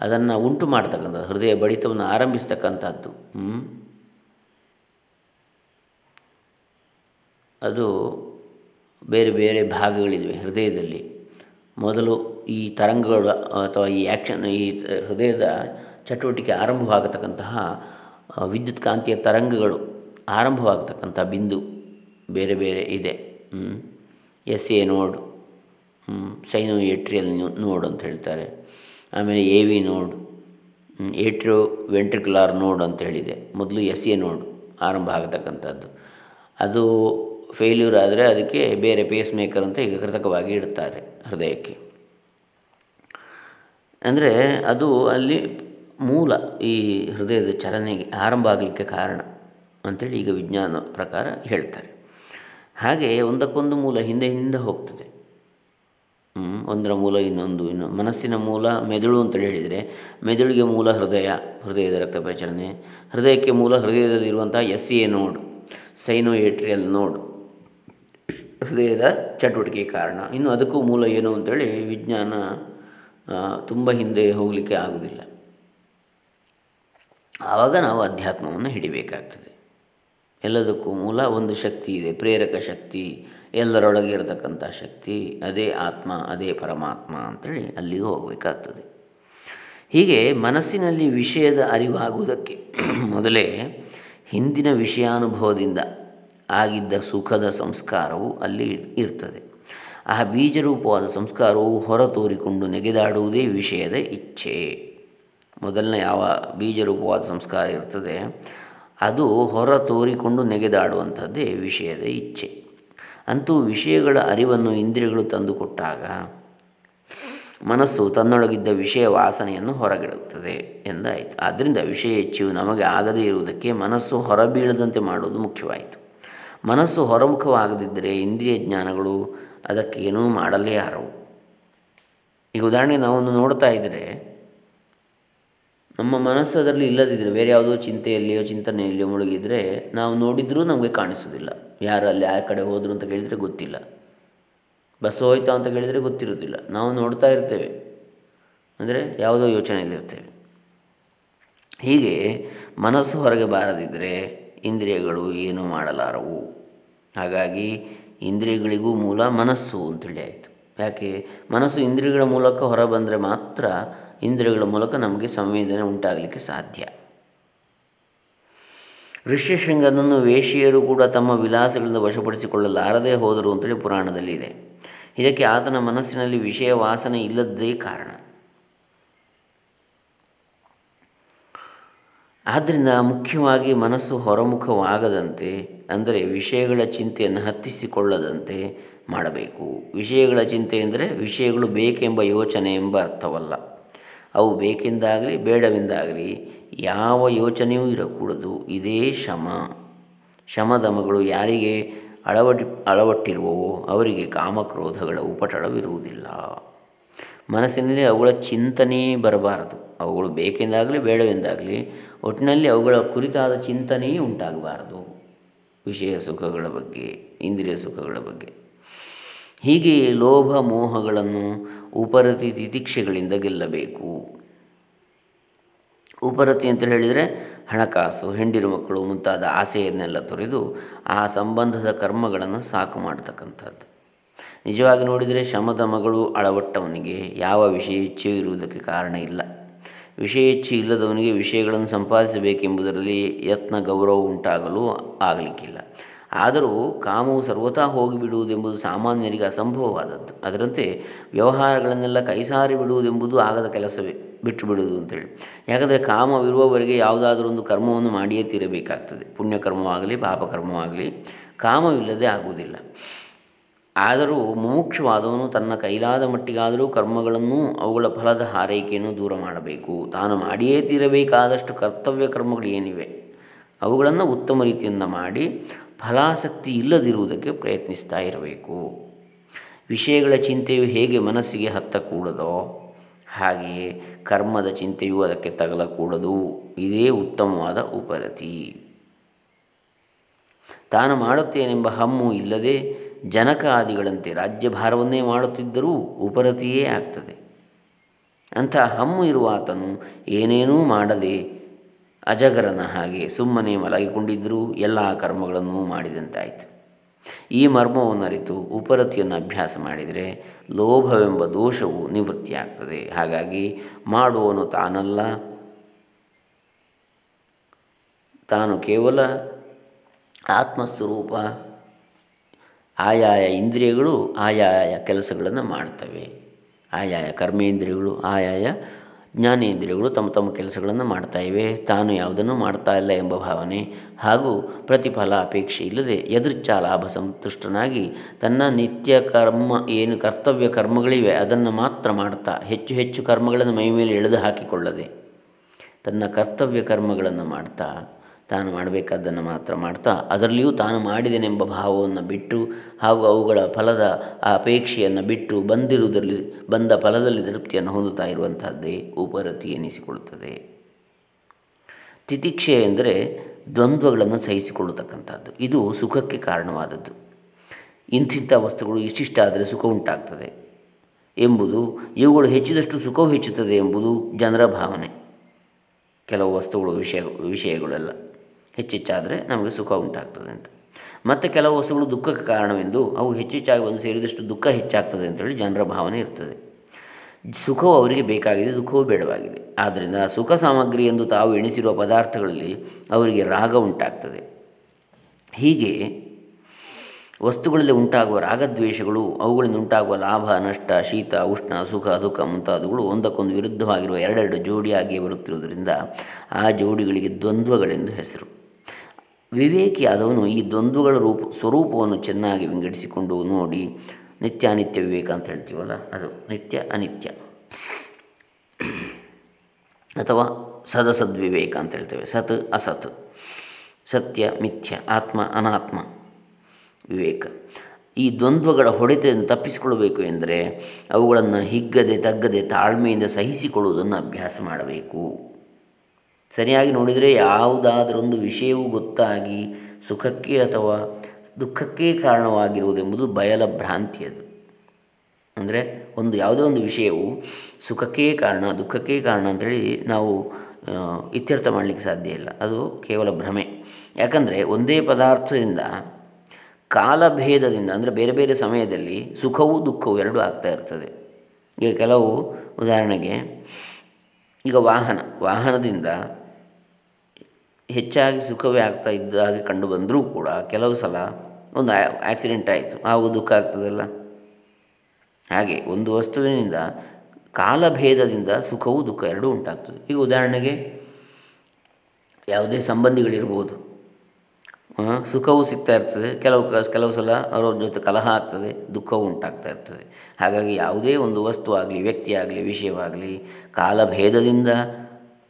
ಅದನ್ನು ಉಂಟು ಮಾಡ್ತಕ್ಕಂಥದ್ದು, ಹೃದಯ ಬಡಿತವನ್ನು ಆರಂಭಿಸ್ತಕ್ಕಂಥದ್ದು. ಅದು ಬೇರೆ ಬೇರೆ ಭಾಗಗಳಿವೆ ಹೃದಯದಲ್ಲಿ. ಮೊದಲು ಈ ತರಂಗಗಳು, ಅಥವಾ ಈ ಆ್ಯಕ್ಷನ್ ಈ ಹೃದಯದ ಚಟುವಟಿಕೆ ಆರಂಭವಾಗತಕ್ಕಂತಹ ವಿದ್ಯುತ್ ಕಾಂತಿಯ ತರಂಗಗಳು ಆರಂಭವಾಗತಕ್ಕಂಥ ಬಿಂದು ಬೇರೆ ಬೇರೆ ಇದೆ. S A node sinoatrial node ಅಂತ ಹೇಳ್ತಾರೆ. ಆಮೇಲೆ ಎ ವಿ ನೋಡ್ ಏಟ್ರೋ ವೆಂಟ್ರಿಕ್ಯುಲಾರ್ ನೋಡ್ ಅಂತ ಹೇಳಿದೆ. ಮೊದಲು ಎಸ್ ಎ ನೋಡ್ ಆರಂಭ ಆಗತಕ್ಕಂಥದ್ದು. ಅದು ಫೇಲ್ಯೂರ್ ಆದರೆ ಅದಕ್ಕೆ ಬೇರೆ ಪೇಸ್ ಮೇಕರ್ ಅಂತ ಈಗ ಕೃತಕವಾಗಿ ಇಡ್ತಾರೆ ಹೃದಯಕ್ಕೆ. ಅಂದರೆ ಅದು ಅಲ್ಲಿ ಮೂಲ ಈ ಹೃದಯದ ಚಲನೆಗೆ ಆರಂಭ ಆಗಲಿಕ್ಕೆ ಕಾರಣ ಅಂಥೇಳಿ ಈಗ ವಿಜ್ಞಾನ ಪ್ರಕಾರ ಹೇಳ್ತಾರೆ. ಹಾಗೆ ಒಂದಕ್ಕೊಂದು ಮೂಲ ಹಿಂದೆ ಹಿಂದೆ ಹೋಗ್ತದೆ. ಒಂದರ ಮೂಲ ಇನ್ನೊಂದು, ಇನ್ನು ಮನಸ್ಸಿನ ಮೂಲ ಮೆದುಳು ಅಂತೇಳಿ ಹೇಳಿದರೆ ಮೆದುಳಿಗೆ ಮೂಲ ಹೃದಯ, ಹೃದಯದ ರಕ್ತ ಪರಿಚಲನೆ, ಹೃದಯಕ್ಕೆ ಮೂಲ ಹೃದಯದಲ್ಲಿರುವಂಥ S A node sinoatrial node, ಹೃದಯದ ಚಟುವಟಿಕೆ ಕಾರಣ. ಇನ್ನು ಅದಕ್ಕೂ ಮೂಲ ಏನು ಅಂತೇಳಿ ವಿಜ್ಞಾನ ತುಂಬ ಹಿಂದೆ ಹೋಗಲಿಕ್ಕೆ ಆಗುವುದಿಲ್ಲ. ಆವಾಗ ನಾವು ಅಧ್ಯಾತ್ಮವನ್ನು ಹಿಡಿಬೇಕಾಗ್ತದೆ. ಎಲ್ಲದಕ್ಕೂ ಮೂಲ ಒಂದು ಶಕ್ತಿ ಇದೆ, ಪ್ರೇರಕ ಶಕ್ತಿ ಎಲ್ಲರೊಳಗೆ ಇರತಕ್ಕಂಥ ಶಕ್ತಿ, ಅದೇ ಆತ್ಮ, ಅದೇ ಪರಮಾತ್ಮ ಅಂಥೇಳಿ ಅಲ್ಲಿಗೂ ಹೋಗಬೇಕಾಗ್ತದೆ. ಹೀಗೆ ಮನಸ್ಸಿನಲ್ಲಿ ವಿಷಯದ ಅರಿವಾಗುವುದಕ್ಕೆ *clears throat* ಮೊದಲೇ ಹಿಂದಿನ ವಿಷಯಾನುಭವದಿಂದ ಆಗಿದ್ದ ಸುಖದ ಸಂಸ್ಕಾರವು ಅಲ್ಲಿ ಇರ್ತದೆ. ಆ ಬೀಜರೂಪವಾದ ಸಂಸ್ಕಾರವು ಹೊರ ತೋರಿಕೊಂಡು ನೆಗೆದಾಡುವುದೇ ವಿಷಯದ ಇಚ್ಛೆ. ಮೊದಲನೇ ಯಾವ ಬೀಜರೂಪವಾದ ಸಂಸ್ಕಾರ ಇರ್ತದೆ, ಅದು ಹೊರ ತೋರಿಕೊಂಡು ನೆಗೆದಾಡುವಂಥದ್ದೇ ವಿಷಯದ ಇಚ್ಛೆ. ಅಂತೂ ವಿಷಯಗಳ ಅರಿವನ್ನು ಇಂದ್ರಿಯಗಳು ತಂದುಕೊಟ್ಟಾಗ ಮನಸ್ಸು ತನ್ನೊಳಗಿದ್ದ ವಿಷಯ ವಾಸನೆಯನ್ನು ಹೊರಗಿಡುತ್ತದೆ ಎಂದಾಯಿತು. ಆದ್ದರಿಂದ ವಿಷಯ ಇಚ್ಛೆಯು ನಮಗೆ ಆಗದೇ ಇರುವುದಕ್ಕೆ ಮನಸ್ಸು ಹೊರಬೀಳದಂತೆ ಮಾಡುವುದು ಮುಖ್ಯವಾಯಿತು. ಮನಸ್ಸು ಹೊರಮುಖವಾಗದಿದ್ದರೆ ಇಂದ್ರಿಯ ಜ್ಞಾನಗಳು ಅದಕ್ಕೆ ಏನೂ ಮಾಡಲೇ ಯಾರವು. ಈಗ ಉದಾಹರಣೆ ನಾವೊಂದು ನೋಡ್ತಾ ಇದ್ದರೆ ನಮ್ಮ ಮನಸ್ಸು ಅದರಲ್ಲಿ ಇಲ್ಲದಿದ್ದರೆ ಬೇರೆ ಯಾವುದೋ ಚಿಂತೆಯಲ್ಲಿಯೋ ಚಿಂತನೆಯಲ್ಲಿಯೋ ಮುಳುಗಿದರೆ, ನಾವು ನೋಡಿದರೂ ನಮಗೆ ಕಾಣಿಸೋದಿಲ್ಲ ಯಾರು ಅಲ್ಲಿ ಆ ಕಡೆ ಹೋದರು ಅಂತ ಕೇಳಿದರೆ ಗೊತ್ತಿಲ್ಲ. ಬಸ್ ಹೋಯ್ತಾ ಅಂತ ಕೇಳಿದರೆ ಗೊತ್ತಿರೋದಿಲ್ಲ ನಾವು ನೋಡ್ತಾ ಇರ್ತೇವೆ. ಅಂದರೆ ಯಾವುದೋ ಯೋಚನೆಯಲ್ಲಿರ್ತೇವೆ. ಹೀಗೆ ಮನಸ್ಸು ಹೊರಗೆ ಬಾರದಿದ್ದರೆ ಇಂದ್ರಿಯಗಳು ಏನೂ ಮಾಡಲಾರವು. ಹಾಗಾಗಿ ಇಂದ್ರಿಯಗಳಿಗೂ ಮೂಲ ಮನಸ್ಸು ಅಂತೇಳಿ ಆಯಿತು. ಯಾಕೆ? ಮನಸ್ಸು ಇಂದ್ರಿಯಗಳ ಮೂಲಕ ಹೊರ ಬಂದರೆ ಮಾತ್ರ ಇಂದ್ರಿಯಗಳ ಮೂಲಕ ನಮಗೆ ಸಂವೇದನೆ ಉಂಟಾಗಲಿಕ್ಕೆ ಸಾಧ್ಯ. ಋಷ್ಯಶೃಂಗನನ್ನು ವೇಷಿಯರು ಕೂಡ ತಮ್ಮ ವಿಲಾಸಗಳಿಂದ ವಶಪಡಿಸಿಕೊಳ್ಳಲಾರದೇ ಹೋದರು ಅಂತೇಳಿ ಪುರಾಣದಲ್ಲಿದೆ ಇದಕ್ಕೆ ಆತನ ಮನಸ್ಸಿನಲ್ಲಿ ವಿಷಯ ವಾಸನೆ ಇಲ್ಲದ್ದೇ ಕಾರಣ. ಆದ್ದರಿಂದ ಮುಖ್ಯವಾಗಿ ಮನಸ್ಸು ಹೊರಮುಖವಾಗದಂತೆ ಅಂದರೆ ವಿಷಯಗಳ ಚಿಂತೆಯನ್ನು ಹತ್ತಿಸಿಕೊಳ್ಳದಂತೆ ಮಾಡಬೇಕು. ವಿಷಯಗಳ ಚಿಂತೆ ಎಂದರೆ ವಿಷಯಗಳು ಬೇಕೆಂಬ ಯೋಚನೆ ಎಂಬ ಅರ್ಥವಲ್ಲ. ಅವು ಬೇಕೆಂದಾಗಲಿ ಬೇಡವೆಂದಾಗಲಿ ಯಾವ ಯೋಚನೆಯೂ ಇರಕೂಡದು. ಇದೇ ಶಮ ಶಮಧಮಗಳು ಯಾರಿಗೆ ಅಳವಡಿ ಅಳವಟ್ಟಿರುವವೋ ಅವರಿಗೆ ಕಾಮಕ್ರೋಧಗಳ ಉಪಟಳವಿರುವುದಿಲ್ಲ. ಮನಸ್ಸಿನಲ್ಲಿ ಅವುಗಳ ಚಿಂತನೆಯೇ ಬರಬಾರದು. ಅವುಗಳು ಬೇಕೆಂದಾಗಲಿ ಬೇಡವೆಂದಾಗಲಿ ಒಟ್ಟಿನಲ್ಲಿ ಅವುಗಳ ಕುರಿತಾದ ಚಿಂತನೆಯೇ ಉಂಟಾಗಬಾರದು. ವಿಷಯ ಸುಖಗಳ ಬಗ್ಗೆ, ಇಂದ್ರಿಯ ಸುಖಗಳ ಬಗ್ಗೆ. ಹೀಗೆ ಲೋಭ ಮೋಹಗಳನ್ನು ಉಪರತಿ ತಿತಿಕ್ಷೆಗಳಿಂದ ಗೆಲ್ಲಬೇಕು. ಉಪರತಿ ಅಂತ ಹೇಳಿದರೆ ಹಣಕಾಸು, ಹೆಂಡಿರು ಮಕ್ಕಳು ಮುಂತಾದ ಆಸೆಯನ್ನೆಲ್ಲ ತೊರೆದು ಆ ಸಂಬಂಧದ ಕರ್ಮಗಳನ್ನು ಸಾಕು ಮಾಡತಕ್ಕಂಥದ್ದು. ನಿಜವಾಗಿ ನೋಡಿದರೆ ಶಮದ ಮಗಳು ಅಳವಟ್ಟವನಿಗೆ ಯಾವ ವಿಷಯ ಇಚ್ಛೆಯೂ ಇರುವುದಕ್ಕೆ ಕಾರಣ ಇಲ್ಲ. ವಿಷಯ ಇಚ್ಛೆ ಇಲ್ಲದವನಿಗೆ ವಿಷಯಗಳನ್ನು ಸಂಪಾದಿಸಬೇಕೆಂಬುದರಲ್ಲಿ ಯತ್ನ ಗೌರವ ಉಂಟಾಗಲು ಆಗಲಿಕ್ಕಿಲ್ಲ. ಆದರೂ ಕಾಮವು ಸರ್ವತಾ ಹೋಗಿಬಿಡುವುದೆಂಬುದು ಸಾಮಾನ್ಯರಿಗೆ ಅಸಂಭವವಾದದ್ದು. ಅದರಂತೆ ವ್ಯವಹಾರಗಳನ್ನೆಲ್ಲ ಕೈಸಾರಿ ಬಿಡುವುದೆಂಬುದು ಆಗದ ಕೆಲಸವೇ, ಬಿಟ್ಟು ಬಿಡುವುದು ಅಂತೇಳಿ. ಯಾಕಂದರೆ ಕಾಮವಿರುವವರೆಗೆ ಯಾವುದಾದರೂ ಒಂದು ಕರ್ಮವನ್ನು ಮಾಡಿಯೇ ತೀರಬೇಕಾಗ್ತದೆ. ಪುಣ್ಯಕರ್ಮವಾಗಲಿ, ಪಾಪಕರ್ಮವಾಗಲಿ, ಕಾಮವಿಲ್ಲದೆ ಆಗುವುದಿಲ್ಲ. ಆದರೂ ಮುಮುಕ್ಷವಾದವನು ತನ್ನ ಕೈಲಾದ ಮಟ್ಟಿಗಾದರೂ ಕರ್ಮಗಳನ್ನು ಅವುಗಳ ಫಲದ ಹಾರೈಕೆಯನ್ನು ದೂರ ಮಾಡಬೇಕು. ತಾನು ಮಾಡಿಯೇ ತೀರಬೇಕಾದಷ್ಟು ಕರ್ತವ್ಯ ಕರ್ಮಗಳು ಏನಿವೆ? ಅವುಗಳನ್ನು ಉತ್ತಮ ರೀತಿಯಿಂದ ಮಾಡಿ ಫಲಾಸಕ್ತಿ ಇಲ್ಲದಿರುವುದಕ್ಕೆ ಪ್ರಯತ್ನಿಸ್ತಾ ಇರಬೇಕು. ವಿಷಯಗಳ ಚಿಂತೆಯು ಹೇಗೆ ಮನಸ್ಸಿಗೆ ಹತ್ತಕೂಡದೋ ಹಾಗೆಯೇ ಕರ್ಮದ ಚಿಂತೆಯು ಅದಕ್ಕೆ ತಗಲಕೂಡದು. ಇದೇ ಉತ್ತಮವಾದ ಉಪರತಿ. ತಾನು ಮಾಡುತ್ತೇನೆಂಬ ಹಮ್ಮು ಇಲ್ಲದೆ ಜನಕ ಆದಿಗಳಂತೆ ರಾಜ್ಯಭಾರವನ್ನೇ ಮಾಡುತ್ತಿದ್ದರೂ ಉಪರತಿಯೇ ಆಗ್ತದೆ. ಅಂಥ ಹಮ್ಮು ಇರುವ ಆತನು ಏನೇನೂ ಮಾಡದೆ ಅಜಗರನ ಹಾಗೆ ಸುಮ್ಮನೆ ಮಲಗಿಕೊಂಡಿದ್ದರೂ ಎಲ್ಲ ಕರ್ಮಗಳನ್ನು ಮಾಡಿದಂತಾಯಿತು. ಈ ಮರ್ಮವನ್ನು ಅರಿತು ಉಪರತಿಯನ್ನು ಅಭ್ಯಾಸ ಮಾಡಿದರೆ ಲೋಭವೆಂಬ ದೋಷವು ನಿವೃತ್ತಿಯಾಗ್ತದೆ. ಹಾಗಾಗಿ ಮಾಡುವವನು ತಾನಲ್ಲ, ತಾನು ಕೇವಲ ಆತ್ಮಸ್ವರೂಪ ಆಯಾಯ ಇಂದ್ರಿಯಗಳು ಆಯಾಯ ಕೆಲಸಗಳನ್ನು ಮಾಡ್ತವೆ. ಆಯಾಯ ಕರ್ಮೇಂದ್ರಿಯಗಳು, ಆಯಾಯ ಜ್ಞಾನೇಂದ್ರಿಯಗಳು ತಮ್ಮ ತಮ್ಮ ಕೆಲಸಗಳನ್ನು ಮಾಡ್ತಾ ಇವೆ. ತಾನು ಯಾವುದನ್ನು ಮಾಡ್ತಾ ಇಲ್ಲ ಎಂಬ ಭಾವನೆ ಹಾಗೂ ಪ್ರತಿಫಲ ಅಪೇಕ್ಷೆ ಇಲ್ಲದೆ ಎದುರ್ಚಾ ಲಾಭ ಸಂತುಷ್ಟನಾಗಿ ತನ್ನ ನಿತ್ಯ ಕರ್ಮ, ಏನು ಕರ್ತವ್ಯ ಕರ್ಮಗಳಿವೆ ಅದನ್ನು ಮಾತ್ರ ಮಾಡ್ತಾ ಹೆಚ್ಚು ಹೆಚ್ಚು ಕರ್ಮಗಳನ್ನು ಮೈ ಮೇಲೆ ಎಳೆದು ಹಾಕಿಕೊಳ್ಳದೆ ತನ್ನ ಕರ್ತವ್ಯ ಕರ್ಮಗಳನ್ನು ಮಾಡ್ತಾ ತಾನು ಮಾಡಬೇಕಾದ್ದನ್ನು ಮಾತ್ರ ಮಾಡ್ತಾ, ಅದರಲ್ಲಿಯೂ ತಾನು ಮಾಡಿದೆನೆಂಬ ಭಾವವನ್ನು ಬಿಟ್ಟು ಹಾಗೂ ಅವುಗಳ ಫಲದ ಆ ಅಪೇಕ್ಷೆಯನ್ನು ಬಿಟ್ಟು ಬಂದಿರುವುದರಲ್ಲಿ, ಬಂದ ಫಲದಲ್ಲಿ ತೃಪ್ತಿಯನ್ನು ಹೊಂದುತ್ತಾ ಇರುವಂತಹದ್ದೇ ಉಪರತಿ ಎನಿಸಿಕೊಳ್ಳುತ್ತದೆ. ತಿತಿಕ್ಷೆ ಎಂದರೆ ದ್ವಂದ್ವಗಳನ್ನು ಸಹಿಸಿಕೊಳ್ಳತಕ್ಕಂಥದ್ದು. ಇದು ಸುಖಕ್ಕೆ ಕಾರಣವಾದದ್ದು. ಇಂಥಿಂಥ ವಸ್ತುಗಳು ಇಷ್ಟಿಷ್ಟಾದರೆ ಸುಖ ಉಂಟಾಗ್ತದೆ ಎಂಬುದು, ಇವುಗಳು ಹೆಚ್ಚಿದಷ್ಟು ಸುಖವು ಹೆಚ್ಚುತ್ತದೆ ಎಂಬುದು ಜನರ ಭಾವನೆ. ಕೆಲವು ವಸ್ತುಗಳು ವಿಷಯ, ವಿಷಯಗಳೆಲ್ಲ. ಹೆಚ್ಚೆಚ್ಚಾದರೆ ನಮಗೆ ಸುಖ ಉಂಟಾಗ್ತದೆ ಅಂತ. ಮತ್ತು ಕೆಲವು ವಸ್ತುಗಳು ದುಃಖಕ್ಕೆ ಕಾರಣವೆಂದು ಅವು ಹೆಚ್ಚೆಚ್ಚಾಗಿ ಬಂದು ಸೇರಿದಷ್ಟು ದುಃಖ ಹೆಚ್ಚಾಗ್ತದೆ ಅಂತೇಳಿ ಜನರ ಭಾವನೆ ಇರ್ತದೆ. ಸುಖವು ಅವರಿಗೆ ಬೇಕಾಗಿದೆ, ದುಃಖವೂ ಬೇಡವಾಗಿದೆ. ಆದ್ದರಿಂದ ಸುಖ ಸಾಮಗ್ರಿ ಎಂದು ತಾವು ಎಣಿಸಿರುವ ಪದಾರ್ಥಗಳಲ್ಲಿ ಅವರಿಗೆ ರಾಗ ಉಂಟಾಗ್ತದೆ. ಹೀಗೆ ವಸ್ತುಗಳಲ್ಲಿ ಉಂಟಾಗುವ ರಾಗದ್ವೇಷಗಳು, ಅವುಗಳಿಂದ ಉಂಟಾಗುವ ಲಾಭ, ನಷ್ಟ, ಶೀತ, ಉಷ್ಣ, ಸುಖ, ದುಃಖ ಮುಂತಾದವುಗಳು ಒಂದಕ್ಕೊಂದು ವಿರುದ್ಧವಾಗಿರುವ ಎರಡೆರಡು ಜೋಡಿಯಾಗಿಯೇ ಬರುತ್ತಿರುವುದರಿಂದ ಆ ಜೋಡಿಗಳಿಗೆ ದ್ವಂದ್ವಗಳೆಂದು ಹೆಸರು. ವಿವೇಕಿಯಾದವನು ಈ ದ್ವಂದ್ವಗಳ ರೂಪ, ಸ್ವರೂಪವನ್ನು ಚೆನ್ನಾಗಿ ವಿಂಗಡಿಸಿಕೊಂಡು ನೋಡಿ ನಿತ್ಯ ಅನಿತ್ಯ ವಿವೇಕ ಅಂತ ಹೇಳ್ತೀವಲ್ಲ, ಅದು ನಿತ್ಯ ಅನಿತ್ಯ. ಅಥವಾ ಸದಸದ್ವಿವೇಕ ಅಂತ ಹೇಳ್ತೇವೆ, ಸತ್ ಅಸತ್. ಸತ್ಯ, ಮಿಥ್ಯ, ಆತ್ಮ, ಅನಾತ್ಮ, ವಿವೇಕ. ಈ ದ್ವಂದ್ವಗಳ ಹೊಡೆತೆಯನ್ನು ತಪ್ಪಿಸಿಕೊಳ್ಳಬೇಕು ಎಂದರೆ ಅವುಗಳನ್ನು ಹಿಗ್ಗದೆ ತಗ್ಗದೆ ತಾಳ್ಮೆಯಿಂದ ಸಹಿಸಿಕೊಳ್ಳುವುದನ್ನು ಅಭ್ಯಾಸ ಮಾಡಬೇಕು. ಸರಿಯಾಗಿ ನೋಡಿದರೆ ಯಾವುದಾದರೊಂದು ವಿಷಯವು ಗೊತ್ತಾಗಿ ಸುಖಕ್ಕೆ ಅಥವಾ ದುಃಖಕ್ಕೆ ಕಾರಣವಾಗಿರುವುದೆಂಬುದು ಬಯಲ ಭ್ರಾಂತಿ ಅದು. ಅಂದರೆ ಒಂದು ಯಾವುದೇ ಒಂದು ವಿಷಯವು ಸುಖಕ್ಕೇ ಕಾರಣ, ದುಃಖಕ್ಕೇ ಕಾರಣ ಅಂತೇಳಿ ನಾವು ಇತ್ಯರ್ಥ ಮಾಡಲಿಕ್ಕೆ ಸಾಧ್ಯ ಇಲ್ಲ. ಅದು ಕೇವಲ ಭ್ರಮೆ. ಯಾಕಂದರೆ ಒಂದೇ ಪದಾರ್ಥದಿಂದ ಕಾಲಭೇದದಿಂದ, ಅಂದರೆ ಬೇರೆ ಬೇರೆ ಸಮಯದಲ್ಲಿ ಸುಖವೂ ದುಃಖವೂ ಎರಡೂ ಆಗ್ತಾ ಇರ್ತದೆ. ಈಗ ಕೆಲವು ಉದಾಹರಣೆಗೆ, ಈಗ ವಾಹನ, ವಾಹನದಿಂದ ಹೆಚ್ಚಾಗಿ ಸುಖವೇ ಆಗ್ತಾ ಇದ್ದ ಹಾಗೆ ಕಂಡು ಬಂದರೂ ಕೂಡ ಕೆಲವು ಸಲ ಒಂದು ಆಕ್ಸಿಡೆಂಟ್ ಆಯಿತು. ಆವಾಗ ದುಃಖ ಆಗ್ತದಲ್ಲ ಹಾಗೆ ಒಂದು ವಸ್ತುವಿನಿಂದ ಕಾಲಭೇದದಿಂದ ಸುಖವೂ ದುಃಖ ಎರಡೂ ಉಂಟಾಗ್ತದೆ. ಈಗ ಉದಾಹರಣೆಗೆ ಯಾವುದೇ ಸಂಬಂಧಿಗಳಿರ್ಬೋದು. ಸುಖವೂ ಸಿಗ್ತಾ ಇರ್ತದೆ. ಕೆಲವು ಕೆಲವು ಸಲ ಅವರ ಜೊತೆ ಕಲಹ ಆಗ್ತದೆ, ದುಃಖವೂ ಉಂಟಾಗ್ತಾ ಇರ್ತದೆ. ಹಾಗಾಗಿ ಯಾವುದೇ ಒಂದು ವಸ್ತು ಆಗಲಿ, ವ್ಯಕ್ತಿ ಆಗಲಿ, ವಿಷಯವಾಗಲಿ ಕಾಲಭೇದದಿಂದ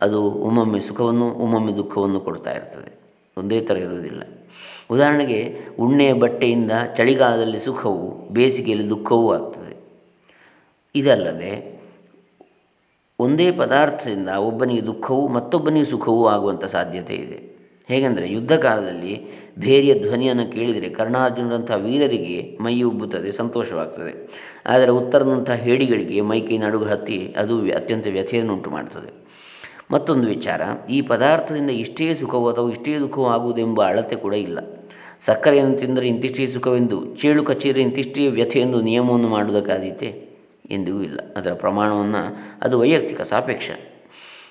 ಅದು ಒಮ್ಮೊಮ್ಮೆ ಸುಖವನ್ನು ಒಮ್ಮೊಮ್ಮೆ ದುಃಖವನ್ನು ಕೊಡ್ತಾ ಇರ್ತದೆ. ಒಂದೇ ಥರ ಇರುವುದಿಲ್ಲ. ಉದಾಹರಣೆಗೆ, ಉಣ್ಣೆಯ ಬಟ್ಟೆಯಿಂದ ಚಳಿಗಾಲದಲ್ಲಿ ಸುಖವು ಬೇಸಿಗೆಯಲ್ಲಿ ದುಃಖವೂ ಆಗ್ತದೆ. ಇದಲ್ಲದೆ, ಒಂದೇ ಪದಾರ್ಥದಿಂದ ಒಬ್ಬನಿಗೆ ದುಃಖವೂ, ಮತ್ತೊಬ್ಬನಿಗೆ ಸುಖವೂ ಆಗುವಂಥ ಸಾಧ್ಯತೆ ಇದೆ. ಹೇಗೆಂದರೆ, ಯುದ್ಧ ಕಾಲದಲ್ಲಿ ಭೇರಿಯ ಧ್ವನಿಯನ್ನು ಕೇಳಿದರೆ ಕರ್ಣಾರ್ಜುನರಂಥ ವೀರರಿಗೆ ಮೈ ಉಬ್ಬುತ್ತದೆ, ಸಂತೋಷವಾಗ್ತದೆ. ಆದರೆ ಉತ್ತರದಂಥ ಹೇಡಿಗಳಿಗೆ ಮೈಕೈ ನಡುಗು ಹತ್ತಿ ಅದು ಅತ್ಯಂತ ವ್ಯಥೆಯನ್ನುಂಟು ಮಾಡ್ತದೆ ಮತ್ತೊಂದು ವಿಚಾರ, ಈ ಪದಾರ್ಥದಿಂದ ಇಷ್ಟೇ ಸುಖವು ಅಥವಾ ಇಷ್ಟೇ ದುಃಖವೋ ಆಗುವುದೆಂಬ ಅಳತೆ ಕೂಡ ಇಲ್ಲ. ಸಕ್ಕರೆಯನ್ನು ತಿಂದರೆ ಇಂತಿಷ್ಟೇ ಸುಖವೆಂದು, ಚೇಳು ಕಚೇರಿ ಇಂತಿಷ್ಟೇ ವ್ಯಥೆ ಎಂದು ನಿಯಮವನ್ನು ಮಾಡುವುದಕ್ಕಾದೀತೆ ಎಂದಿಗೂ ಇಲ್ಲ. ಅದರ ಪ್ರಮಾಣವನ್ನು ಅದು ವೈಯಕ್ತಿಕ ಸಾಪೇಕ್ಷ.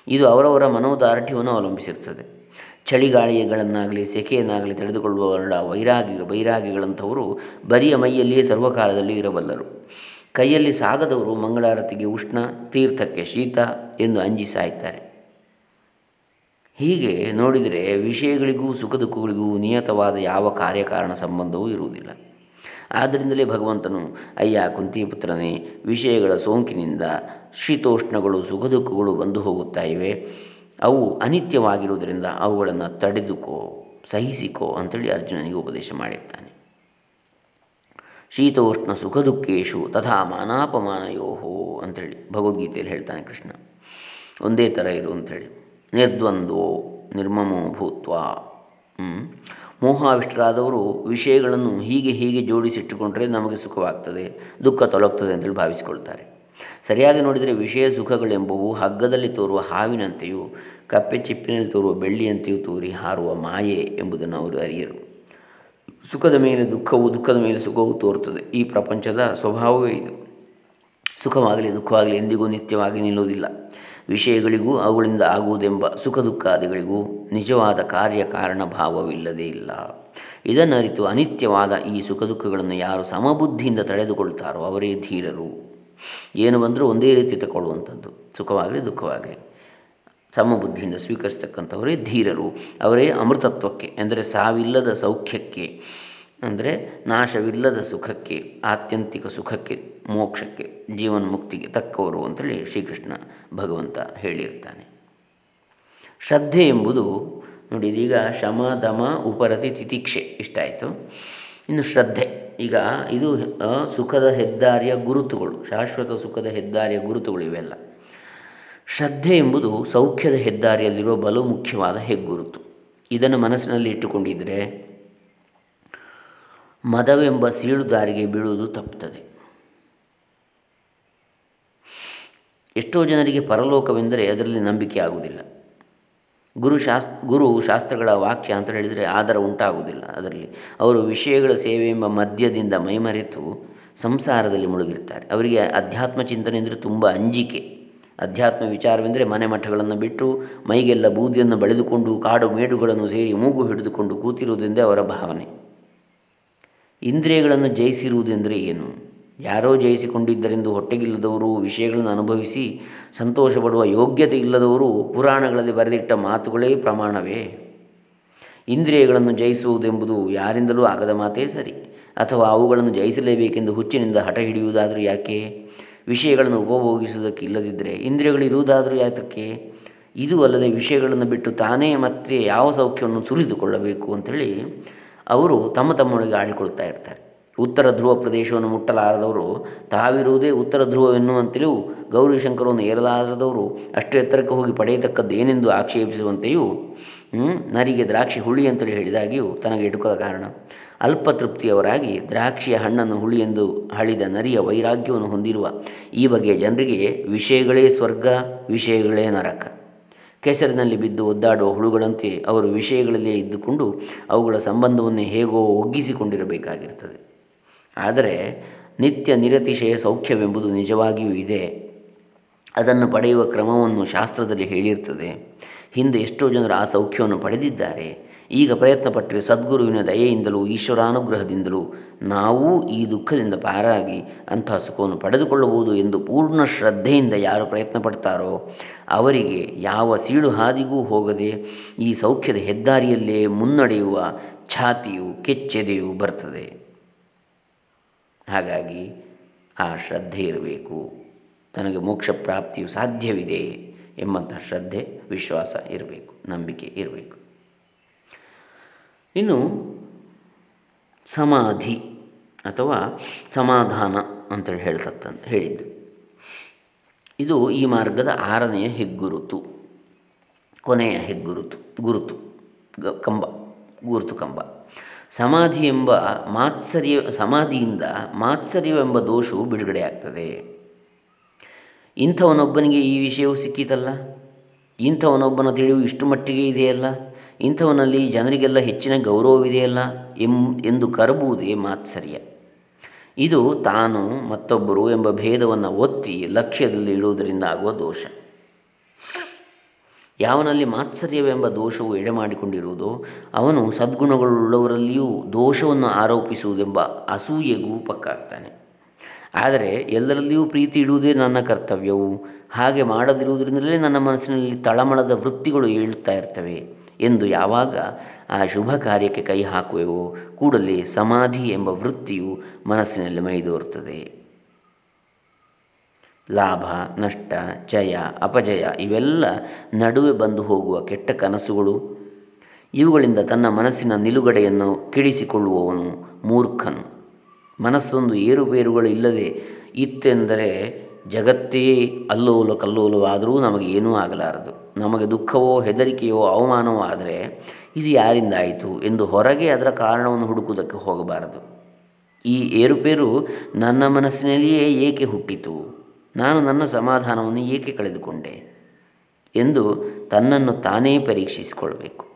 ಇದು ಅವರವರ ಮನೋದಾರ್ಢ್ಯವನ್ನು ಅವಲಂಬಿಸಿರುತ್ತದೆ. ಚಳಿಗಾಳಿಗಳನ್ನಾಗಲಿ, ಸೆಕೆಯನ್ನಾಗಲಿ ತಡೆದುಕೊಳ್ಳುವವರ ವೈರಾಗಿ ವೈರಾಗಿಗಳಂಥವರು ಬರಿಯ ಮೈಯಲ್ಲಿಯೇ ಸರ್ವಕಾಲದಲ್ಲಿ ಇರಬಲ್ಲರು. ಕೈಯಲ್ಲಿ ಸಾಗದವರು ಮಂಗಳಾರತಿಗೆ ಉಷ್ಣ, ತೀರ್ಥಕ್ಕೆ ಶೀತ ಎಂದು ಅಂಜಿ ಸಾಯ್ತಾರೆ ಹೀಗೆ ನೋಡಿದರೆ ವಿಷಯಗಳಿಗೂ ಸುಖ ದುಃಖಗಳಿಗೂ ನಿಯತವಾದ ಯಾವ ಕಾರ್ಯಕಾರಣ ಸಂಬಂಧವೂ ಇರುವುದಿಲ್ಲ. ಆದ್ದರಿಂದಲೇ ಭಗವಂತನು, ಅಯ್ಯ ಕುಂತಿಪುತ್ರನೇ ವಿಷಯಗಳ ಸೋಂಕಿನಿಂದ ಶೀತೋಷ್ಣಗಳು ಸುಖ ದುಃಖಗಳು ಬಂದು ಹೋಗುತ್ತಾ ಇವೆ. ಅವು ಅನಿತ್ಯವಾಗಿರುವುದರಿಂದ ಅವುಗಳನ್ನು ತಡೆದುಕೋ, ಸಹಿಸಿಕೋ ಅಂಥೇಳಿ ಅರ್ಜುನನಿಗೆ ಉಪದೇಶ ಮಾಡಿರ್ತಾನೆ. ಶೀತೋಷ್ಣ ಸುಖ ದುಃಖೇಶು ತಥಾ ಮಾನಾಪಮಾನಯೋಹೋ ಅಂಥೇಳಿ ಭಗವದ್ಗೀತೆಯಲ್ಲಿ ಹೇಳ್ತಾನೆ ಕೃಷ್ಣ. ಒಂದೇ ಥರ ಇರು ಅಂಥೇಳಿ ನಿರ್ದ್ವಂದ್ವೋ ನಿರ್ಮಮೋ ಭೂತ್ವ. ಮೋಹಾವಿಷ್ಟರಾದವರು ವಿಷಯಗಳನ್ನು ಹೀಗೆ ಹೀಗೆ ಜೋಡಿಸಿಟ್ಟುಕೊಂಡರೆ ನಮಗೆ ಸುಖವಾಗ್ತದೆ, ದುಃಖ ತೊಲಗ್ತದೆ ಅಂತೇಳಿ ಭಾವಿಸಿಕೊಳ್ತಾರೆ. ಸರಿಯಾಗಿ ನೋಡಿದರೆ ವಿಷಯ ಸುಖಗಳೆಂಬುವು ಹಗ್ಗದಲ್ಲಿ ತೋರುವ ಹಾವಿನಂತೆಯೂ, ಕಪ್ಪೆ ಚಿಪ್ಪಿನಲ್ಲಿ ತೋರುವ ಬೆಳ್ಳಿಯಂತೆಯೂ ತೋರಿ ಹಾರುವ ಮಾಯೆ ಎಂಬುದನ್ನು ಅವರು ಅರಿಯರು. ಸುಖದ ಮೇಲೆ ದುಃಖವು ದುಃಖದ ಮೇಲೆ ಸುಖವು ತೋರುತ್ತದೆ. ಈ ಪ್ರಪಂಚದ ಸ್ವಭಾವವೇ ಇದು. ಸುಖವಾಗಲಿ ದುಃಖವಾಗಲಿ ಎಂದಿಗೂ ನಿತ್ಯವಾಗಿ ನಿಲ್ಲುವುದಿಲ್ಲ. ವಿಷಯಗಳಿಗೂ ಅವುಗಳಿಂದ ಆಗುವುದೆಂಬ ಸುಖ ದುಃಖಾದಿಗಳಿಗೂ ನಿಜವಾದ ಕಾರ್ಯಕಾರಣ ಭಾವವಿಲ್ಲದೇ ಇಲ್ಲ. ಇದನ್ನರಿತು ಅನಿತ್ಯವಾದ ಈ ಸುಖ ದುಃಖಗಳನ್ನು ಯಾರು ಸಮಬುದ್ಧಿಯಿಂದ ತಡೆದುಕೊಳ್ತಾರೋ ಅವರೇ ಧೀರರು. ಏನು ಬಂದರೂ ಒಂದೇ ರೀತಿ ತಗೊಳ್ಳುವಂಥದ್ದು, ಸುಖವಾಗಲಿ ದುಃಖವಾಗಲಿ. ಸಮಬುದ್ಧಿಯಿಂದ ಸ್ವೀಕರಿಸ್ತಕ್ಕಂಥವರೇ ಧೀರರು. ಅವರೇ ಅಮೃತತ್ವಕ್ಕೆ, ಅಂದರೆ ಸಾವಿಲ್ಲದ ಸೌಖ್ಯಕ್ಕೆ ಅಂದರೆ ನಾಶವಿಲ್ಲದ ಸುಖಕ್ಕೆ, ಆತ್ಯಂತಿಕ ಸುಖಕ್ಕೆ, ಮೋಕ್ಷಕ್ಕೆ ಜೀವನ್ ಮುಕ್ತಿಗೆ ತಕ್ಕವರು ಅಂತೇಳಿ ಶ್ರೀಕೃಷ್ಣ ಭಗವಂತ ಹೇಳಿರ್ತಾನೆ. ಶ್ರದ್ಧೆ ಎಂಬುದು ನೋಡಿ ಇದೀಗ ಶಮ, ದಮ, ಉಪರತಿ, ತಿತಿಕ್ಷೆ ಇಷ್ಟಾಯಿತು ಇನ್ನು ಶ್ರದ್ಧೆ, ಈಗ ಇದು ಸುಖದ ಹೆದ್ದಾರಿಯ ಗುರುತುಗಳು, ಶಾಶ್ವತ ಸುಖದ ಹೆದ್ದಾರಿಯ ಗುರುತುಗಳು ಇವೆಲ್ಲ. ಶ್ರದ್ಧೆ ಎಂಬುದು ಸೌಖ್ಯದ ಹೆದ್ದಾರಿಯಲ್ಲಿರುವ ಬಲು ಮುಖ್ಯವಾದ ಹೆಗ್ಗುರುತು. ಇದನ್ನು ಮನಸ್ಸಿನಲ್ಲಿ ಇಟ್ಟುಕೊಂಡಿದ್ದರೆ ಮದವೆಂಬ ಸೀಳು ದಾರಿಗೆ ಬೀಳುವುದು ತಪ್ಪುತ್ತದೆ. ಎಷ್ಟೋ ಜನರಿಗೆ ಪರಲೋಕವೆಂದರೆ ಅದರಲ್ಲಿ ನಂಬಿಕೆ ಆಗುವುದಿಲ್ಲ. ಗುರು ಶಾಸ್, ಗುರು ಶಾಸ್ತ್ರಗಳ ವಾಕ್ಯ ಅಂತ ಹೇಳಿದರೆ ಆಧಾರ ಉಂಟಾಗುವುದಿಲ್ಲ. ಅದರಲ್ಲಿ ಅವರು ವಿಷಯಗಳ ಸೇವೆ ಎಂಬ ಮದ್ಯದಿಂದ ಮೈಮರೆತು ಸಂಸಾರದಲ್ಲಿ ಮುಳುಗಿರ್ತಾರೆ ಅವರಿಗೆ ಅಧ್ಯಾತ್ಮ ಚಿಂತನೆ ಅಂದರೆ ತುಂಬ ಅಂಜಿಕೆ. ಅಧ್ಯಾತ್ಮ ವಿಚಾರವೆಂದರೆ ಮನೆ ಮಠಗಳನ್ನು ಬಿಟ್ಟು ಮೈಗೆಲ್ಲ ಬೂದಿಯನ್ನು ಬಳಿದುಕೊಂಡು ಕಾಡು ಮೇಡುಗಳನ್ನು ಸೇರಿ ಮೂಗು ಹಿಡಿದುಕೊಂಡು ಕೂತಿರುವುದೆಂದೇ ಅವರ ಭಾವನೆ. ಇಂದ್ರಿಯಗಳನ್ನು ಜಯಿಸಿರುವುದೆಂದರೆ ಏನು? ಯಾರೋ ಜಯಿಸಿಕೊಂಡಿದ್ದರೆಂದು ಹೊಟ್ಟೆಗಿಲ್ಲದವರು ವಿಷಯಗಳನ್ನು ಅನುಭವಿಸಿ ಸಂತೋಷಪಡುವ ಯೋಗ್ಯತೆ ಇಲ್ಲದವರು ಪುರಾಣಗಳಲ್ಲಿ ಬರೆದಿಟ್ಟ ಮಾತುಗಳೇ ಪ್ರಮಾಣವೇ. ಇಂದ್ರಿಯಗಳನ್ನು ಜಯಿಸುವುದೆಂಬುದು ಯಾರಿಂದಲೂ ಆಗದ ಮಾತೇ ಸರಿ. ಅಥವಾ ಅವುಗಳನ್ನು ಜಯಿಸಲೇಬೇಕೆಂದು ಹುಚ್ಚಿನಿಂದ ಹಠ ಹಿಡಿಯುವುದಾದರೂ ಯಾಕೆ? ವಿಷಯಗಳನ್ನು ಉಪಭೋಗಿಸುವುದಕ್ಕೆ ಇಲ್ಲದಿದ್ದರೆ ಇಂದ್ರಿಯಗಳಿರುವುದಾದರೂ ಯಾತಕ್ಕೆ? ಇದು ಅಲ್ಲದೆ ವಿಷಯಗಳನ್ನು ಬಿಟ್ಟು ತಾನೇ ಮತ್ತೆ ಯಾವ ಸೌಖ್ಯವನ್ನು ಸುರಿದುಕೊಳ್ಳಬೇಕು ಅಂಥೇಳಿ ಅವರು ತಮ್ಮ ತಮ್ಮೊಳಗೆ ಆಡಿಕೊಳ್ತಾ ಇರ್ತಾರೆ. ಉತ್ತರ ಧ್ರುವ ಪ್ರದೇಶವನ್ನು ಮುಟ್ಟಲಾರದವರು ತಾವಿರುವುದೇ ಉತ್ತರ ಧ್ರುವವೆನ್ನುವಂತೆಯೂ ಗೌರಿಶಂಕರವನ್ನು ಏರಲಾರದವರು ಅಷ್ಟು ಎತ್ತರಕ್ಕೆ ಹೋಗಿ ಪಡೆಯತಕ್ಕದ್ದು ಏನೆಂದು ಆಕ್ಷೇಪಿಸುವಂತೆಯೂ ನರಿಗೆ ದ್ರಾಕ್ಷಿ ಹುಳಿ ಅಂತೇಳಿ ಹೇಳಿದಾಗಿಯೂ ತನಗೆ ಇಟುಕದ ಕಾರಣ. ಅಲ್ಪ ತೃಪ್ತಿಯವರಾಗಿ ದ್ರಾಕ್ಷಿಯ ಹಣ್ಣನ್ನು ಹುಳಿಯೆಂದು ಹಳಿದ ನರಿಯ ವೈರಾಗ್ಯವನ್ನು ಹೊಂದಿರುವ ಈ ಬಗೆಯ ಜನರಿಗೆ ವಿಷಯಗಳೇ ಸ್ವರ್ಗ, ವಿಷಯಗಳೇ ನರಕ. ಕೆಸರಿನಲ್ಲಿ ಬಿದ್ದು ಒದ್ದಾಡುವ ಹುಳುಗಳಂತೆ ಅವರು ವಿಷಯಗಳಲ್ಲೇ ಇದ್ದುಕೊಂಡು ಅವುಗಳ ಸಂಬಂಧವನ್ನು ಹೇಗೋ ಒಗ್ಗಿಸಿಕೊಂಡಿರಬೇಕಾಗಿರ್ತದೆ ಆದರೆ ನಿತ್ಯ ನಿರತಿಶಯ ಸೌಖ್ಯವೆಂಬುದು ನಿಜವಾಗಿಯೂ ಇದೆ. ಅದನ್ನು ಪಡೆಯುವ ಕ್ರಮವನ್ನು ಶಾಸ್ತ್ರದಲ್ಲಿ ಹೇಳಿರ್ತದೆ. ಹಿಂದೆ ಎಷ್ಟೋ ಜನರು ಆ ಸೌಖ್ಯವನ್ನು ಪಡೆದಿದ್ದಾರೆ. ಈಗ ಪ್ರಯತ್ನಪಟ್ಟರೆ ಸದ್ಗುರುವಿನ ದಯೆಯಿಂದಲೂ ಈಶ್ವರಾನುಗ್ರಹದಿಂದಲೂ ನಾವೂ ಈ ದುಃಖದಿಂದ ಪಾರಾಗಿ ಅಂಥ ಸುಖವನ್ನು ಪಡೆದುಕೊಳ್ಳಬಹುದು ಎಂದು ಪೂರ್ಣ ಶ್ರದ್ಧೆಯಿಂದ ಯಾರು ಪ್ರಯತ್ನ ಪಡ್ತಾರೋ ಅವರಿಗೆ ಯಾವ ಸೀಳು ಹಾದಿಗೂ ಹೋಗದೆ ಈ ಸೌಖ್ಯದ ಹೆದ್ದಾರಿಯಲ್ಲೇ ಮುನ್ನಡೆಯುವ ಛಾತಿಯು ಕೆಚ್ಚೆದೆಯು ಬರ್ತದೆ. ಹಾಗಾಗಿ ಆ ಶ್ರದ್ಧೆ ಇರಬೇಕು. ತನಗೆ ಮೋಕ್ಷ ಪ್ರಾಪ್ತಿಯು ಸಾಧ್ಯವಿದೆ ಎಂಬಂಥ ಶ್ರದ್ಧೆ, ವಿಶ್ವಾಸ ಇರಬೇಕು, ನಂಬಿಕೆ ಇರಬೇಕು. ಇನ್ನು ಸಮಾಧಿ ಅಥವಾ ಸಮಾಧಾನ ಅಂತೇಳಿ ಹೇಳ್ತಕ್ಕಂಥ ಹೇಳಿದ್ದು. ಇದು ಈ ಮಾರ್ಗದ ಆರನೆಯ ಹೆಗ್ಗುರುತು, ಕೊನೆಯ ಹೆಗ್ಗುರುತು, ಗುರುತು ಕಂಬ ಗುರುತು ಕಂಬ. ಸಮಾಧಿ ಎಂಬ ಮಾತ್ಸರ್ಯ, ಸಮಾಧಿಯಿಂದ ಮಾತ್ಸರ್ಯವೆಂಬ ದೋಷವು ಬಿಡುಗಡೆಯಾಗ್ತದೆ ಇಂಥವನೊಬ್ಬನಿಗೆ ಈ ವಿಷಯವು ಸಿಕ್ಕಿತಲ್ಲ? ಇಂಥವನೊಬ್ಬನ ತಿಳಿವು ಇಷ್ಟು ಮಟ್ಟಿಗೆ ಇದೆಯಲ್ಲ? ಇಂಥವನಲ್ಲಿ ಜನರಿಗೆಲ್ಲ ಹೆಚ್ಚಿನ ಗೌರವವಿದೆಯಲ್ಲ ಎಂ ಎಂದು ಕರಬುವುದೇ ಮಾತ್ಸರ್ಯ ಇದು ತಾನು ಮತ್ತೊಬ್ಬರು ಎಂಬ ಭೇದವನ್ನು ಒತ್ತಿ ಲಕ್ಷ್ಯದಲ್ಲಿ ಇಡುವುದರಿಂದ ಆಗುವ ದೋಷ. ಯಾವನಲ್ಲಿ ಮಾತ್ಸರ್ಯವೆಂಬ ದೋಷವು ಎಡೆಮಾಡಿಕೊಂಡಿರುವುದೋ, ಅವನು ಸದ್ಗುಣಗಳುಳ್ಳವರಲ್ಲಿಯೂ ದೋಷವನ್ನು ಆರೋಪಿಸುವುದೆಂಬ ಅಸೂಯೆಗೂ ಪಕ್ಕಾಗ್ತಾನೆ. ಆದರೆ ಎಲ್ಲರಲ್ಲಿಯೂ ಪ್ರೀತಿ ಇಡುವುದೇ ನನ್ನ ಕರ್ತವ್ಯವು. ಹಾಗೆ ಮಾಡದಿರುವುದರಿಂದಲೇ ನನ್ನ ಮನಸ್ಸಿನಲ್ಲಿ ತಳಮಳದ ವೃತ್ತಿಗಳು ಏಳುತ್ತಾ ಇರ್ತವೆ. ಎಂದು ಯಾವಾಗ ಆ ಶುಭ ಕಾರ್ಯಕ್ಕೆ ಕೈ ಹಾಕುವೆವೋ ಕೂಡಲೇ ಸಮಾಧಿ ಎಂಬ ವೃತ್ತಿಯು ಮನಸ್ಸಿನಲ್ಲಿ ಮೈದೋರುತ್ತದೆ. ಲಾಭ, ನಷ್ಟ, ಜಯ, ಅಪಜಯ ಇವೆಲ್ಲ ನಡುವೆ ಬಂದು ಹೋಗುವ ಕೆಟ್ಟ ಕನಸುಗಳು. ಇವುಗಳಿಂದ ತನ್ನ ಮನಸ್ಸಿನ ನಿಲುಗಡೆಯನ್ನು ಕೆಡಿಸಿಕೊಳ್ಳುವವನು ಮೂರ್ಖನು. ಮನಸ್ಸೊಂದು ಏರುಪೇರುಗಳು ಇಲ್ಲದೆ ಇತ್ತೆಂದರೆ ಜಗತ್ತೇ ಅಲ್ಲೋಲು ಕಲ್ಲೋಲು ಆದರೂ ನಮಗೆ ಏನೂ ಆಗಲಾರದು. ನಮಗೆ ದುಃಖವೋ ಹೆದರಿಕೆಯೋ ಅವಮಾನವೋ ಆದರೆ ಇದು ಯಾರಿಂದ ಆಯಿತು ಎಂದು ಹೊರಗೆ ಅದರ ಕಾರಣವನ್ನು ಹುಡುಕುವುದಕ್ಕೆ ಹೋಗಬಾರದು. ಈ ಏರುಪೇರು ನನ್ನ ಮನಸ್ಸಿನಲ್ಲಿಯೇ ಏಕೆ ಹುಟ್ಟಿತು? ನಾನು ನನ್ನ ಸಮಾಧಾನವನ್ನು ಏಕೆ ಕಳೆದುಕೊಂಡೆ? ಎಂದು ತನ್ನನ್ನು ತಾನೇ ಪರೀಕ್ಷಿಸಿಕೊಳ್ಬೇಕು.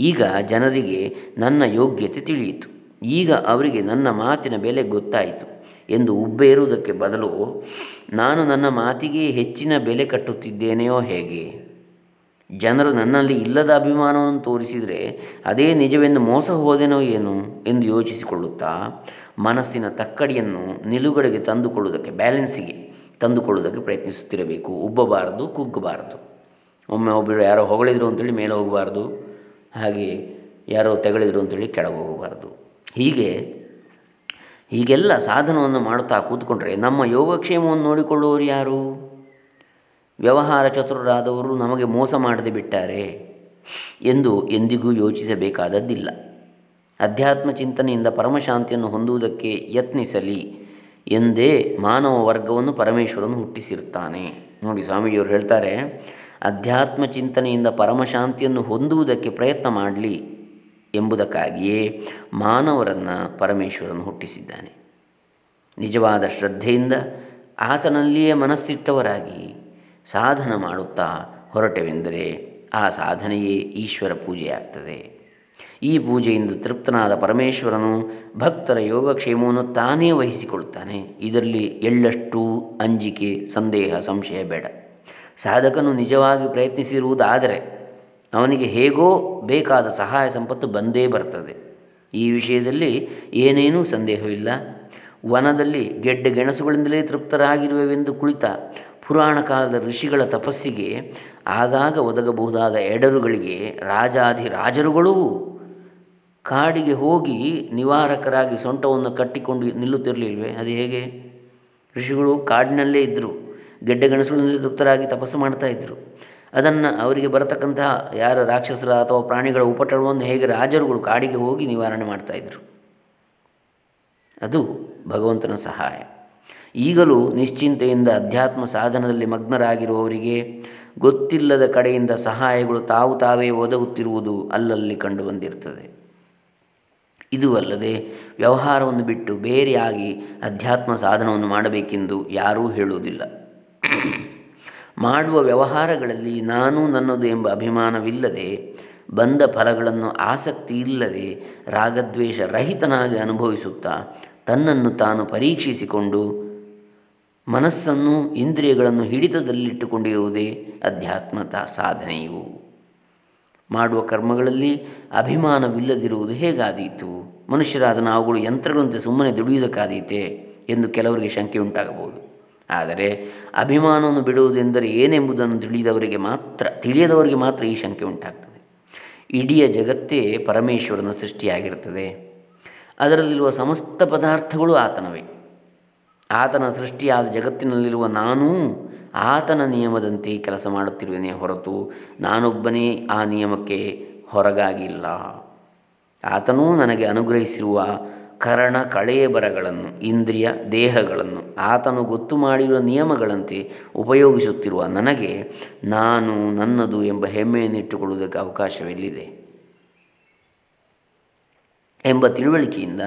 ಈಗ ಜನರಿಗೆ ನನ್ನ ಯೋಗ್ಯತೆ ತಿಳಿಯಿತು. ಈಗ ಅವರಿಗೆ ನನ್ನ ಮಾತಿನ ಬೆಲೆ ಗೊತ್ತಾಯಿತು. ಎಂದು ಉಬ್ಬೇರುವುದಕ್ಕೆ ಬದಲು ನಾನು ನನ್ನ ಮಾತಿಗೆ ಹೆಚ್ಚಿನ ಬೆಲೆ ಕಟ್ಟುತ್ತಿದ್ದೇನೆಯೋ ಹೇಗೆ? ಜನರು ನನ್ನಲ್ಲಿ ಇಲ್ಲದ ಅಭಿಮಾನವನ್ನು ತೋರಿಸಿದರೆ ಅದೇ ನಿಜವೆಂದು ಮೋಸ ಹೋದೆನೋ ಏನು ಎಂದು ಯೋಚಿಸಿಕೊಳ್ಳುತ್ತಾ ಮನಸ್ಸಿನ ತಕ್ಕಡಿಯನ್ನು ನಿಲುಗಡೆಗೆ ತಂದುಕೊಳ್ಳುವುದಕ್ಕೆ, ಬ್ಯಾಲೆನ್ಸಿಗೆ ತಂದುಕೊಳ್ಳುವುದಕ್ಕೆ ಪ್ರಯತ್ನಿಸುತ್ತಿರಬೇಕು. ಉಬ್ಬಬಾರದು, ಕುಗ್ಗಬಾರದು. ಒಮ್ಮೆ ಒಬ್ಬರು ಯಾರೋ ಹೊಗಳಿದ್ರು ಅಂತೇಳಿ ಮೇಲೆ ಹೋಗಬಾರ್ದು. ಹಾಗೆ ಯಾರೋ ತೆಗಳಿದ್ರು ಅಂತೇಳಿ ಕೆಳಗೆ ಹೋಗಬಾರ್ದು. ಹೀಗೆ ಹೀಗೆಲ್ಲ ಸಾಧನವನ್ನು ಮಾಡುತ್ತಾ ಕೂತ್ಕೊಂಡ್ರೆ ನಮ್ಮ ಯೋಗಕ್ಷೇಮವನ್ನು ನೋಡಿಕೊಳ್ಳುವವರು ಯಾರು? ವ್ಯವಹಾರ ಚತುರರಾದವರು ನಮಗೆ ಮೋಸ ಮಾಡದೆ ಬಿಟ್ಟಾರೆ ಎಂದು ಎಂದಿಗೂ ಯೋಚಿಸಬೇಕಾದದ್ದಿಲ್ಲ. ಅಧ್ಯಾತ್ಮ ಚಿಂತನೆಯಿಂದ ಪರಮಶಾಂತಿಯನ್ನು ಹೊಂದುವುದಕ್ಕೆ ಯತ್ನಿಸಲಿ ಎಂದೇ ಮಾನವ ವರ್ಗವನ್ನು ಪರಮೇಶ್ವರನು ಹುಟ್ಟಿಸಿರುತ್ತಾನೆ. ನೋಡಿ ಸ್ವಾಮೀಜಿಯವರು ಹೇಳ್ತಾರೆ, ಅಧ್ಯಾತ್ಮ ಚಿಂತನೆಯಿಂದ ಪರಮಶಾಂತಿಯನ್ನು ಹೊಂದುವುದಕ್ಕೆ ಪ್ರಯತ್ನ ಮಾಡಲಿ ಎಂಬುದಕ್ಕಾಗಿಯೇ ಮಾನವರನ್ನು ಪರಮೇಶ್ವರನು ಹುಟ್ಟಿಸಿದ್ದಾನೆ. ನಿಜವಾದ ಶ್ರದ್ಧೆಯಿಂದ ಆತನಲ್ಲಿಯೇ ಮನಸ್ಸಿಟ್ಟವರಾಗಿ ಸಾಧನ ಮಾಡುತ್ತಾ ಹೊರಟೆವೆಂದರೆ ಆ ಸಾಧನೆಯೇ ಈಶ್ವರ ಪೂಜೆಯಾಗ್ತದೆ. ಈ ಪೂಜೆಯಿಂದ ತೃಪ್ತನಾದ ಪರಮೇಶ್ವರನು ಭಕ್ತರ ಯೋಗಕ್ಷೇಮವನ್ನು ತಾನೇ ವಹಿಸಿಕೊಳ್ಳುತ್ತಾನೆ ಇದರಲ್ಲಿ ಎಳ್ಳಷ್ಟು ಅಂಜಿಕೆ, ಸಂದೇಹ, ಸಂಶಯ ಬೇಡ. ಸಾಧಕನು ನಿಜವಾಗಿ ಪ್ರಯತ್ನಿಸಿರುವುದಾದರೆ ಅವನಿಗೆ ಹೇಗೋ ಬೇಕಾದ ಸಹಾಯ ಸಂಪತ್ತು ಬಂದೇ ಬರ್ತದೆ. ಈ ವಿಷಯದಲ್ಲಿ ಏನೇನೂ ಸಂದೇಹವಿಲ್ಲ. ವನದಲ್ಲಿ ಗೆಡ್ಡೆ ಗೆಣಸುಗಳಿಂದಲೇ ತೃಪ್ತರಾಗಿರುವೆವೆಂದು ಕುಳಿತ ಪುರಾಣ ಕಾಲದ ಋಷಿಗಳ ತಪಸ್ಸಿಗೆ ಆಗಾಗ ಒದಗಬಹುದಾದ ಎಡರುಗಳಿಗೆ ರಾಜಾಧಿರಾಜರುಗಳೂ ಕಾಡಿಗೆ ಹೋಗಿ ನಿವಾರಕರಾಗಿ ಸೊಂಟವನ್ನು ಕಟ್ಟಿಕೊಂಡು ನಿಲ್ಲುತ್ತಿರಲಿಲ್ವೇ? ಅದು ಹೇಗೆ? ಋಷಿಗಳು ಕಾಡಿನಲ್ಲೇ ಇದ್ದರು ಗೆಡ್ಡೆ ಗೆಣಸುಗಳಿಂದಲೇ ತೃಪ್ತರಾಗಿ ತಪಸ್ಸು ಮಾಡ್ತಾ ಇದ್ದರು ಅದನ್ನು ಅವರಿಗೆ ಬರತಕ್ಕಂತಹ ಯಾರ ರಾಕ್ಷಸರ ಅಥವಾ ಪ್ರಾಣಿಗಳ ಉಪಟಳವನ್ನು ಹೇಗೆ ರಾಜರುಗಳು ಕಾಡಿಗೆ ಹೋಗಿ ನಿವಾರಣೆ ಮಾಡ್ತಾಯಿದ್ರು ಅದು ಭಗವಂತನ ಸಹಾಯ. ಈಗಲೂ ನಿಶ್ಚಿಂತೆಯಿಂದ ಅಧ್ಯಾತ್ಮ ಸಾಧನದಲ್ಲಿ ಮಗ್ನರಾಗಿರುವವರಿಗೆ ಗೊತ್ತಿಲ್ಲದ ಕಡೆಯಿಂದ ಸಹಾಯಗಳು ತಾವು ತಾವೇ ಒದಗುತ್ತಿರುವುದು ಅಲ್ಲಲ್ಲಿ ಕಂಡು ಬಂದಿರ್ತದೆ. ಇದು ಅಲ್ಲದೆ ವ್ಯವಹಾರವನ್ನು ಬಿಟ್ಟು ಬೇರೆಯಾಗಿ ಅಧ್ಯಾತ್ಮ ಸಾಧನವನ್ನು ಮಾಡಬೇಕೆಂದು ಯಾರೂ ಹೇಳುವುದಿಲ್ಲ. ಮಾಡುವ ವ್ಯವಹಾರಗಳಲ್ಲಿ ನಾನು ನನ್ನದು ಎಂಬ ಅಭಿಮಾನವಿಲ್ಲದೆ, ಬಂದ ಫಲಗಳನ್ನು ಆಸಕ್ತಿ ಇಲ್ಲದೆ ರಾಗದ್ವೇಷ ರಹಿತನಾಗಿ ಅನುಭವಿಸುತ್ತಾ ತನ್ನನ್ನು ತಾನು ಪರೀಕ್ಷಿಸಿಕೊಂಡು ಮನಸ್ಸನ್ನು ಇಂದ್ರಿಯಗಳನ್ನು ಹಿಡಿತದಲ್ಲಿಟ್ಟುಕೊಂಡಿರುವುದೇ ಅಧ್ಯಾತ್ಮತ ಸಾಧನೆಯು. ಮಾಡುವ ಕರ್ಮಗಳಲ್ಲಿ ಅಭಿಮಾನವಿಲ್ಲದಿರುವುದು ಹೇಗಾದೀತು? ಮನುಷ್ಯರಾದ ನಾವುಗಳು ಯಂತ್ರಗಳಂತೆ ಸುಮ್ಮನೆ ದುಡಿಯುವುದಕ್ಕಾದೀತೆ ಎಂದು ಕೆಲವರಿಗೆ ಶಂಕೆ ಉಂಟಾಗಬಹುದು ಆದರೆ ಅಭಿಮಾನವನ್ನು ಬಿಡುವುದೆಂದರೆ ಏನೆಂಬುದನ್ನು ತಿಳಿದವರಿಗೆ ಮಾತ್ರ, ತಿಳಿಯದವರಿಗೆ ಮಾತ್ರ ಈ ಶಂಕೆ ಉಂಟಾಗ್ತದೆ. ಇಡೀ ಜಗತ್ತೇ ಪರಮೇಶ್ವರನ ಸೃಷ್ಟಿಯಾಗಿರುತ್ತದೆ. ಅದರಲ್ಲಿರುವ ಸಮಸ್ತ ಪದಾರ್ಥಗಳು ಆತನವೇ. ಆತನ ಸೃಷ್ಟಿಯಾದ ಜಗತ್ತಿನಲ್ಲಿರುವ ನಾನೂ ಆತನ ನಿಯಮದಂತೆ ಕೆಲಸ ಮಾಡುತ್ತಿರುವೆನೇ ಹೊರತು ನಾನೊಬ್ಬನೇ ಆ ನಿಯಮಕ್ಕೆ ಹೊರಗಾಗಿಲ್ಲ. ಆತನೂ ನನಗೆ ಅನುಗ್ರಹಿಸಿರುವ ಕರಣ ಕಳೇಬರಗಳನ್ನು ಇಂದ್ರಿಯ ದೇಹಗಳನ್ನು ಆತನು ಗೊತ್ತು ಮಾಡಿರುವ ನಿಯಮಗಳಂತೆ ಉಪಯೋಗಿಸುತ್ತಿರುವ ನನಗೆ ನಾನು ನನ್ನದು ಎಂಬ ಹೆಮ್ಮೆಯನ್ನಿಟ್ಟುಕೊಳ್ಳುವುದಕ್ಕೆ ಅವಕಾಶವೆಲ್ಲಿದೆ. ಎಂಬ ತಿಳುವಳಿಕೆಯಿಂದ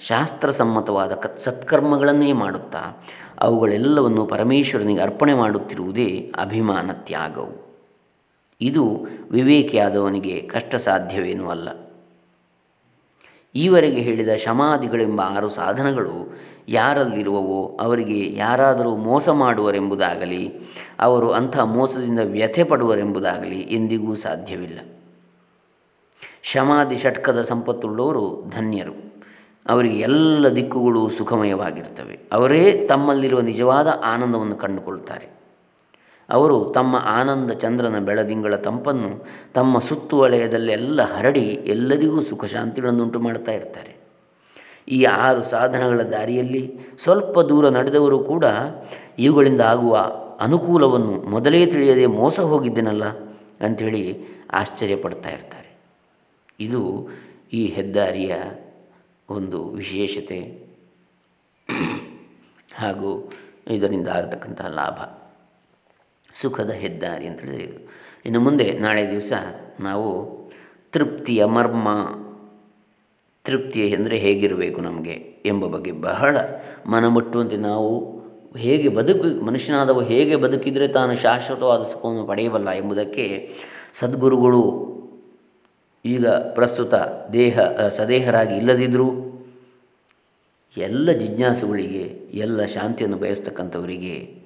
ಶಾಸ್ತ್ರಸಮ್ಮತವಾದ ಕ, ಸತ್ಕರ್ಮಗಳನ್ನೇ ಮಾಡುತ್ತಾ ಅವುಗಳೆಲ್ಲವನ್ನು ಪರಮೇಶ್ವರನಿಗೆ ಅರ್ಪಣೆ ಮಾಡುತ್ತಿರುವುದೇ ಅಭಿಮಾನ ತ್ಯಾಗವು ಇದು ವಿವೇಕಿಯಾದವನಿಗೆ ಕಷ್ಟ ಸಾಧ್ಯವೇನೂ ಅಲ್ಲ. ಈವರೆಗೆ ಹೇಳಿದ ಶಮಾದಿಗಳೆಂಬ ಆರು ಸಾಧನಗಳು ಯಾರಲ್ಲಿರುವವೋ ಅವರಿಗೆ ಯಾರಾದರೂ ಮೋಸ ಮಾಡುವರೆಂಬುದಾಗಲಿ, ಅವರು ಅಂಥ ಮೋಸದಿಂದ ವ್ಯಥೆ ಪಡುವರೆಂಬುದಾಗಲಿ ಎಂದಿಗೂ ಸಾಧ್ಯವಿಲ್ಲ. ಶಮಾದಿ ಷಟ್ಕದ ಸಂಪತ್ತುಳ್ಳವರು ಧನ್ಯರು. ಅವರಿಗೆ ಎಲ್ಲ ದಿಕ್ಕುಗಳು ಸುಖಮಯವಾಗಿರ್ತವೆ. ಅವರೇ ತಮ್ಮಲ್ಲಿರುವ ನಿಜವಾದ ಆನಂದವನ್ನು ಕಂಡುಕೊಳ್ತಾರೆ. ಅವರು ತಮ್ಮ ಆನಂದ ಚಂದ್ರನ ಬೆಳದಿಂಗಳ ತಂಪನ್ನು ತಮ್ಮ ಸುತ್ತುವಲಯದಲ್ಲೆಲ್ಲ ಹರಡಿ ಎಲ್ಲರಿಗೂ ಸುಖ ಶಾಂತಿಗಳನ್ನುಂಟು ಮಾಡ್ತಾ ಇರ್ತಾರೆ. ಈ ಆರು ಸಾಧನಗಳ ದಾರಿಯಲ್ಲಿ ಸ್ವಲ್ಪ ದೂರ ನಡೆದವರು ಕೂಡ ಇವುಗಳಿಂದ ಆಗುವ ಅನುಕೂಲವನ್ನು ಮೊದಲೇ ತಿಳಿಯದೆ ಮೋಸ ಹೋಗಿದ್ದೇನಲ್ಲ ಅಂಥೇಳಿ ಆಶ್ಚರ್ಯಪಡ್ತಾ ಇರ್ತಾರೆ. ಇದು ಈ ಹೆದ್ದಾರಿಯ ಒಂದು ವಿಶೇಷತೆ. ಹಾಗೂ ಇದರಿಂದ ಆಗತಕ್ಕಂತಹ ಲಾಭ. ಸುಖದ ಹೆದ್ದಾರಿ ಅಂತ ಹೇಳಿದರು ಇನ್ನು ಮುಂದೆ ನಾಳೆ ದಿವಸ ನಾವು ತೃಪ್ತಿಯ ಮರ್ಮ ತೃಪ್ತಿ ಎಂದರೆ ಹೇಗಿರಬೇಕು ನಮಗೆ ಎಂಬ ಬಗ್ಗೆ ಬಹಳ ಮನಮುಟ್ಟುವಂತೆ ನಾವು ಹೇಗೆ ಬದುಕು, ಮನುಷ್ಯನಾದವ ಹೇಗೆ ಬದುಕಿದರೆ ತಾನು ಶಾಶ್ವತವಾದ ಸುಖವನ್ನು ಪಡೆಯಬಲ್ಲ ಎಂಬುದಕ್ಕೆ ಸದ್ಗುರುಗಳು ಈಗ ಪ್ರಸ್ತುತ ದೇಹ ಸದೇಹರಾಗಿ ಇಲ್ಲದಿದ್ದರೂ ಎಲ್ಲ ಜಿಜ್ಞಾಸುಗಳಿಗೆ, ಎಲ್ಲ ಶಾಂತಿಯನ್ನು ಬಯಸ್ತಕ್ಕಂಥವರಿಗೆ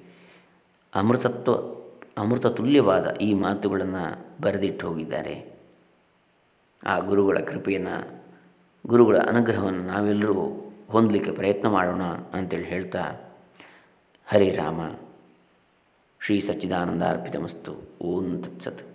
ಅಮೃತತ್ವ ಅಮೃತ ತುಲ್ಯವಾದ ಈ ಮಾತುಗಳನ್ನು ಬರೆದಿಟ್ಟು ಹೋಗಿದ್ದಾರೆ. ಆ ಗುರುಗಳ ಕೃಪೆಯನ್ನು, ಗುರುಗಳ ಅನುಗ್ರಹವನ್ನು ನಾವೆಲ್ಲರೂ ಹೊಂದಲಿಕ್ಕೆ ಪ್ರಯತ್ನ ಮಾಡೋಣ ಅಂತೇಳಿ ಹೇಳ್ತಾ, ಹರೇ ರಾಮ. ಶ್ರೀ ಸಚ್ಚಿದಾನಂದ ಅರ್ಪಿತಮಸ್ತು. ಓಂ ತತ್ಸತ್.